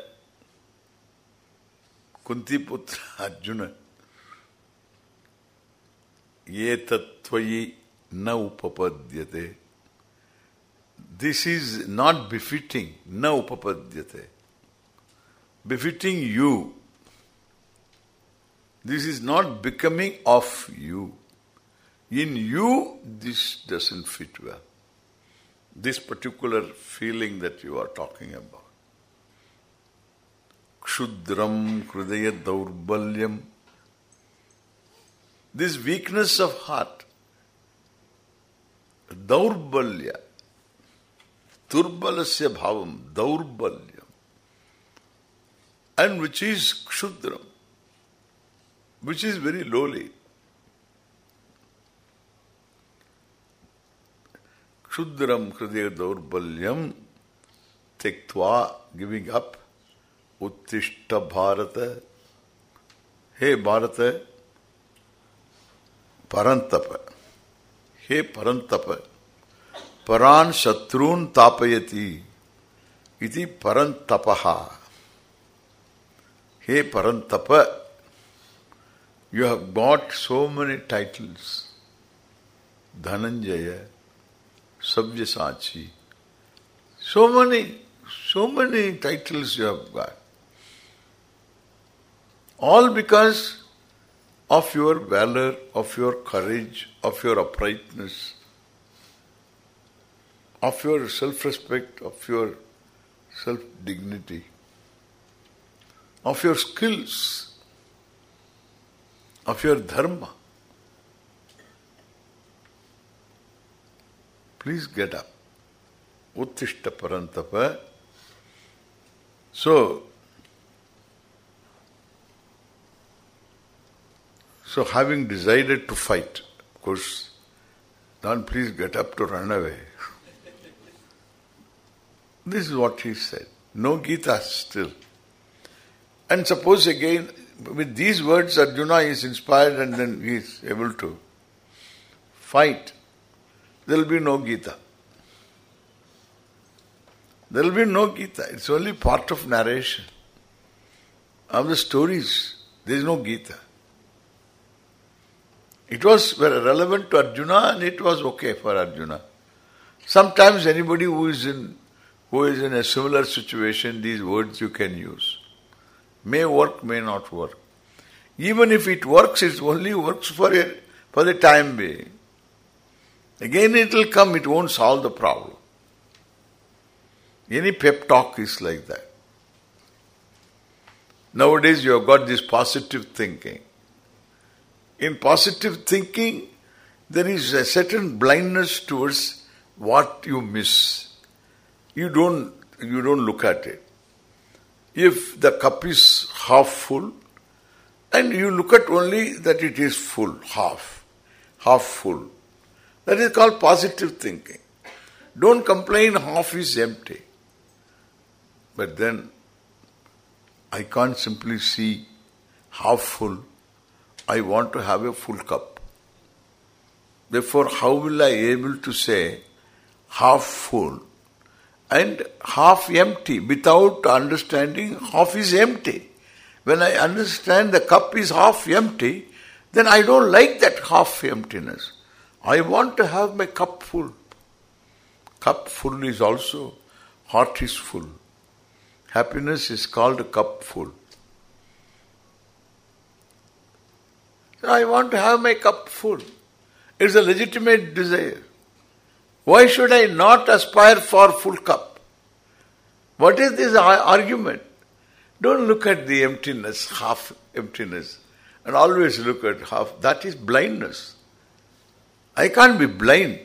Speaker 1: Kunti putra Arjuna. Ye tattvayi na upapadyate. This is not befitting, na upapadyate. Befitting you. This is not becoming of you. In you, this doesn't fit well. This particular feeling that you are talking about. Kshudram Kridaya Daurbalyam. This weakness of heart. Daurbalya. Turbalasya bhavam. Daurbalyam. And which is Kshudram. Which is very lowly. Kshudram Hridaya Daurbalyam Tektva, giving up, Uttishta Bharata, Hey Bharata, Parantapa, Hey Parantapa, Paran Shatrun Tapayati, Iti Parantapaha. Hey Parantapa, you have got so many titles. Dhananjaya, Sabyasachi. So many, so many titles you have got. All because of your valor, of your courage, of your uprightness, of your self-respect, of your self-dignity, of your skills, of your dharma. Please get up. Uttishta parantapa. So, so having decided to fight, of course, don't please get up to run away. this is what he said. No Gita still. And suppose again, with these words Arjuna is inspired and then he is able to fight. There will be no Gita. There will be no Gita. It's only part of narration. Of the stories, there is no Gita. It was very relevant to Arjuna and it was okay for Arjuna. Sometimes anybody who is in who is in a similar situation, these words you can use. May work, may not work. Even if it works, it only works for a, for the time being. Again it will come, it won't solve the problem. Any pep talk is like that. Nowadays you have got this positive thinking. In positive thinking, there is a certain blindness towards what you miss. You don't you don't look at it. If the cup is half full, and you look at only that it is full, half, half full. That is called positive thinking. Don't complain half is empty. But then I can't simply see half full. I want to have a full cup. Therefore, how will I able to say half full and half empty without understanding half is empty? When I understand the cup is half empty, then I don't like that half emptiness. I want to have my cup full. Cup full is also, heart is full. Happiness is called a cup full. I want to have my cup full. It's a legitimate desire. Why should I not aspire for full cup? What is this argument? Don't look at the emptiness, half emptiness, and always look at half. That is blindness. I can't be blind.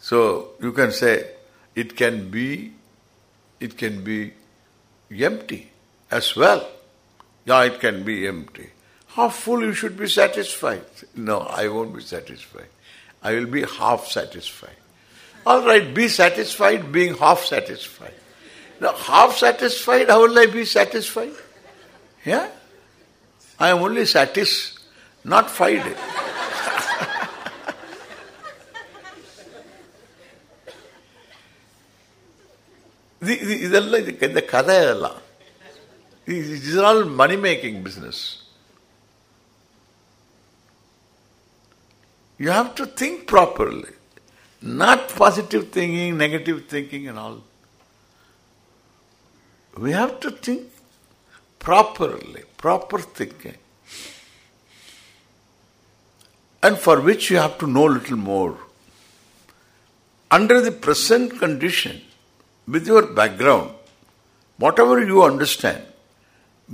Speaker 1: So you can say it can be it can be empty as well. Yeah, it can be empty. How full you should be satisfied? No, I won't be satisfied. I will be half satisfied. All right, be satisfied being half satisfied. Now, half satisfied, how will I be satisfied? Yeah? I am only satis, not fied. ಇದೆಲ್ಲ the ಕಥೆ ಅಲ್ಲ these are all money-making business. You have to think properly. Not positive thinking, negative thinking and all. We have to think properly, proper thinking. And for which you have to know little more. Under the present condition, with your background, whatever you understand,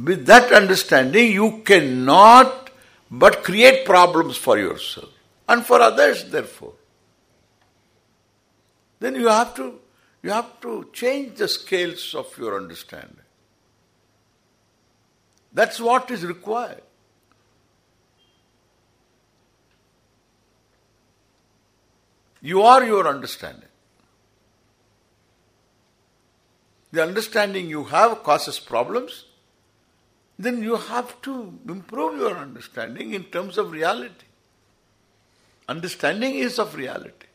Speaker 1: with that understanding you cannot but create problems for yourself and for others therefore then you have to you have to change the scales of your understanding. That's what is required. You are your understanding. The understanding you have causes problems, then you have to improve your understanding in terms of reality. Understanding is of reality.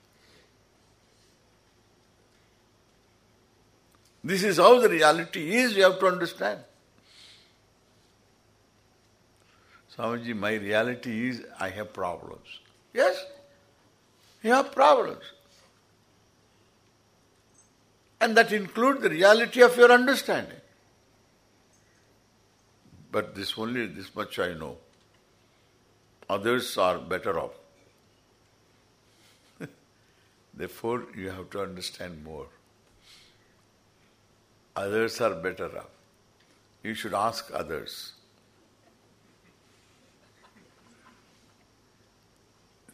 Speaker 1: This is how the reality is, you have to understand. Swamiji, my reality is I have problems. Yes, you have problems. And that includes the reality of your understanding. But this only this much I know. Others are better off. Therefore, you have to understand more. Others are better off. You should ask others.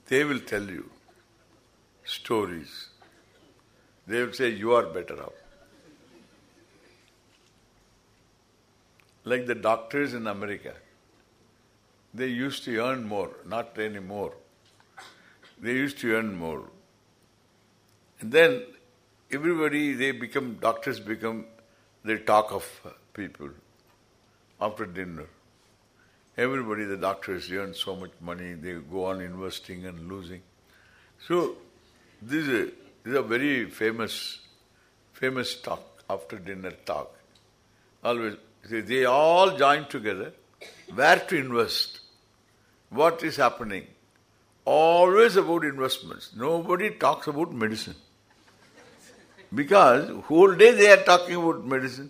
Speaker 1: They will tell you stories. They will say you are better off. Like the doctors in America. They used to earn more, not anymore. They used to earn more. And then everybody, they become, doctors become they talk of people after dinner. Everybody, the doctors earn so much money, they go on investing and losing. So, this is a, this is a very famous, famous talk, after dinner talk. Always, they all join together. Where to invest? What is happening? Always about investments. Nobody talks about medicine. Because whole day they are talking about medicine.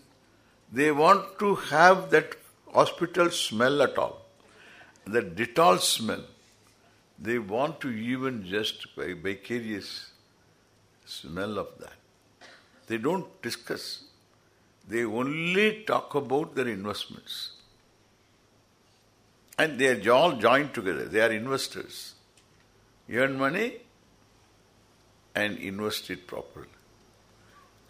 Speaker 1: They want to have that hospital smell at all. The Dettol smell. They want to even just vicarious smell of that. They don't discuss. They only talk about their investments. And they are all joined together. They are investors. Earn money and invest it properly.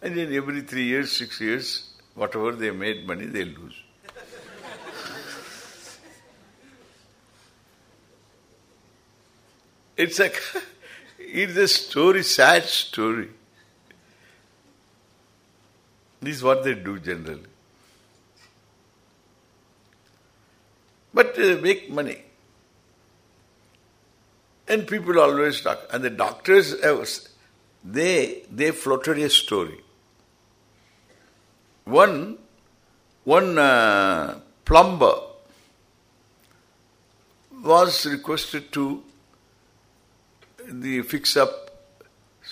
Speaker 1: And then every three years, six years, whatever they made money, they lose. it's a, it's a story, sad story. This is what they do generally. But they make money. And people always talk. And the doctors, they they floated a story. One one uh, plumber was requested to the fix up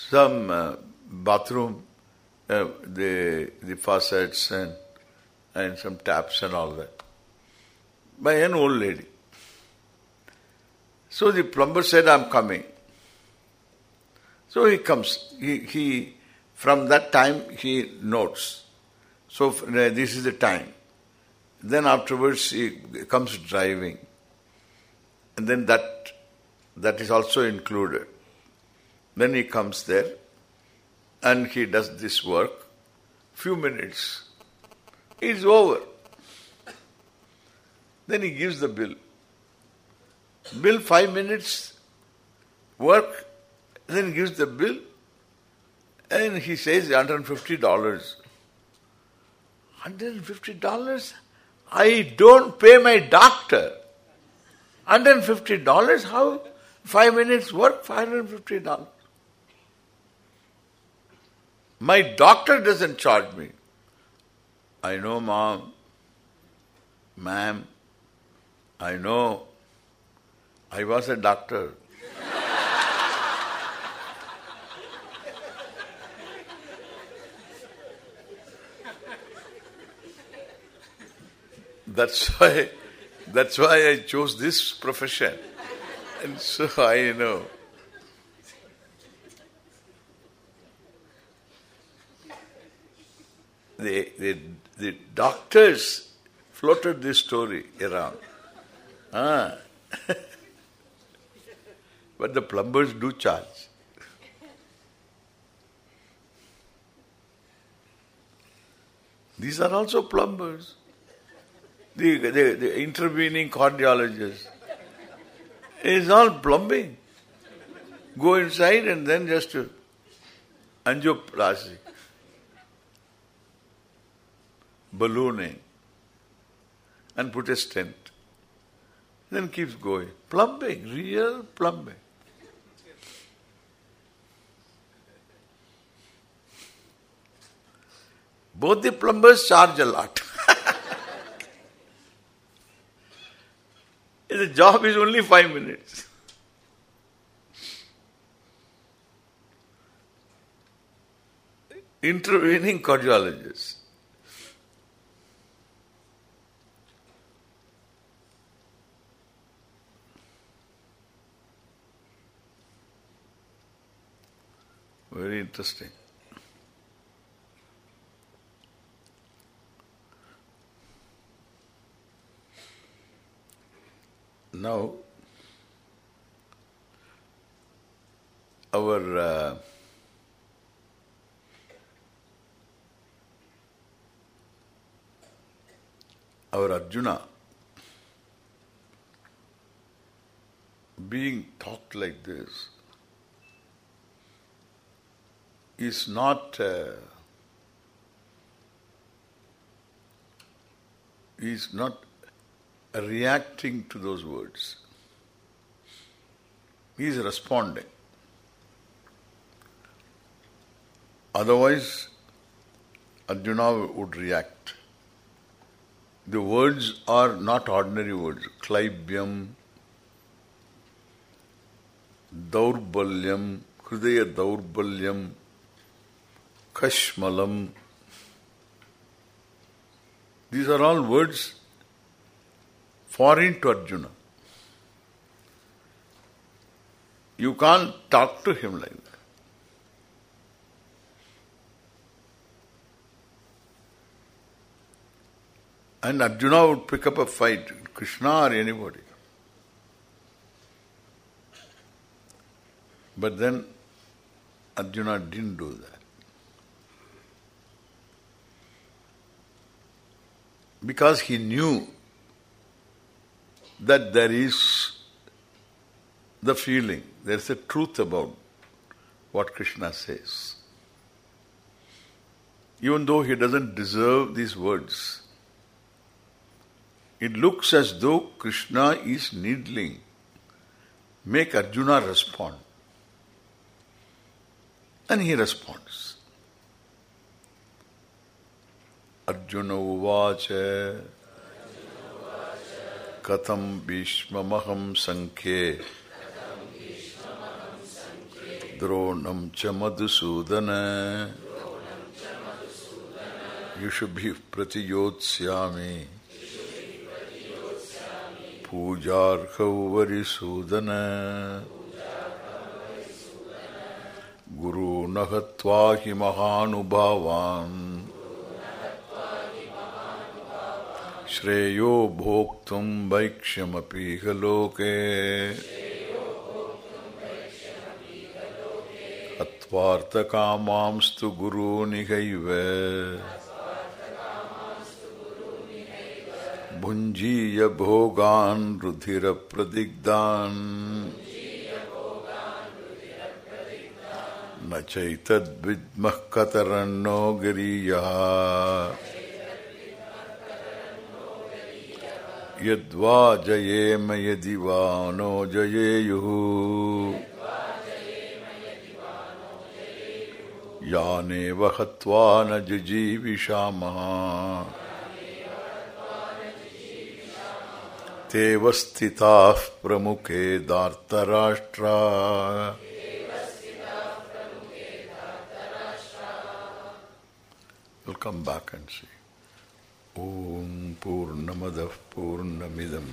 Speaker 1: some uh, bathroom, uh, the the faucets and and some taps and all that by an old lady. So the plumber said, I'm coming. So he comes. He, he From that time, he notes. So uh, this is the time. Then afterwards, he comes driving. And then that that is also included. Then he comes there and he does this work. Few minutes. It's over. Then he gives the bill. Bill five minutes, work, then gives the bill, and he says $150. $150? I don't pay my doctor. $150? How? Five minutes work, $550. My doctor doesn't charge me. I know, mom, ma'am, I know. I was a doctor. that's why that's why I chose this profession. And so I know. The, the, the doctors floated this story around. Ah. but the plumbers do charge. These are also plumbers. The, the, the intervening cardiologist is all plumbing. Go inside and then just angioplasty. Ballooning. And put a stent. Then keeps going. Plumbing, real plumbing. Both the plumbers charge a lot. the job is only five minutes. Intervening cardiologist. Very interesting. Now, our uh, our Arjuna being taught like this is not uh, is not reacting to those words. He is responding. Otherwise, Arjuna would react. The words are not ordinary words. Klaibyam, Daurbalyam, Hridaya Daurbalyam, Kashmalam. These are all words foreign to Arjuna. You can't talk to him like that. And Arjuna would pick up a fight, Krishna or anybody. But then Arjuna didn't do that. Because he knew that there is the feeling, there is a truth about what Krishna says. Even though he doesn't deserve these words, it looks as though Krishna is needling. Make Arjuna respond. And he responds. Arjun उवाच। कथम भीष्म संख्ये द्रोणम च मधुसूदन। युषुभि प्रतियोत्स्यामि। पूजार्हौ वरिसूदन। गुरूनहत्वा हि महानुभावान्। श्रेयो भोक्तुम् वैक्ष्यमपीह लोके। हत्वार्थकामांस्तु गुरूनिहैव। भुञ्जीय भोगान् रुधिरप्रदिग्धान्। न चैतद्विद्मः कतरन्नो गिरीयः। यद्वा जयेम यदि वा नो जयेयुः। यानेव हत्वा न जिजीविषामः। तेव स्थिताः प्रमुखे दार्तराष्ट्रा We'll come back and see. ॐ पूर्णमदः पूर्णमिदम्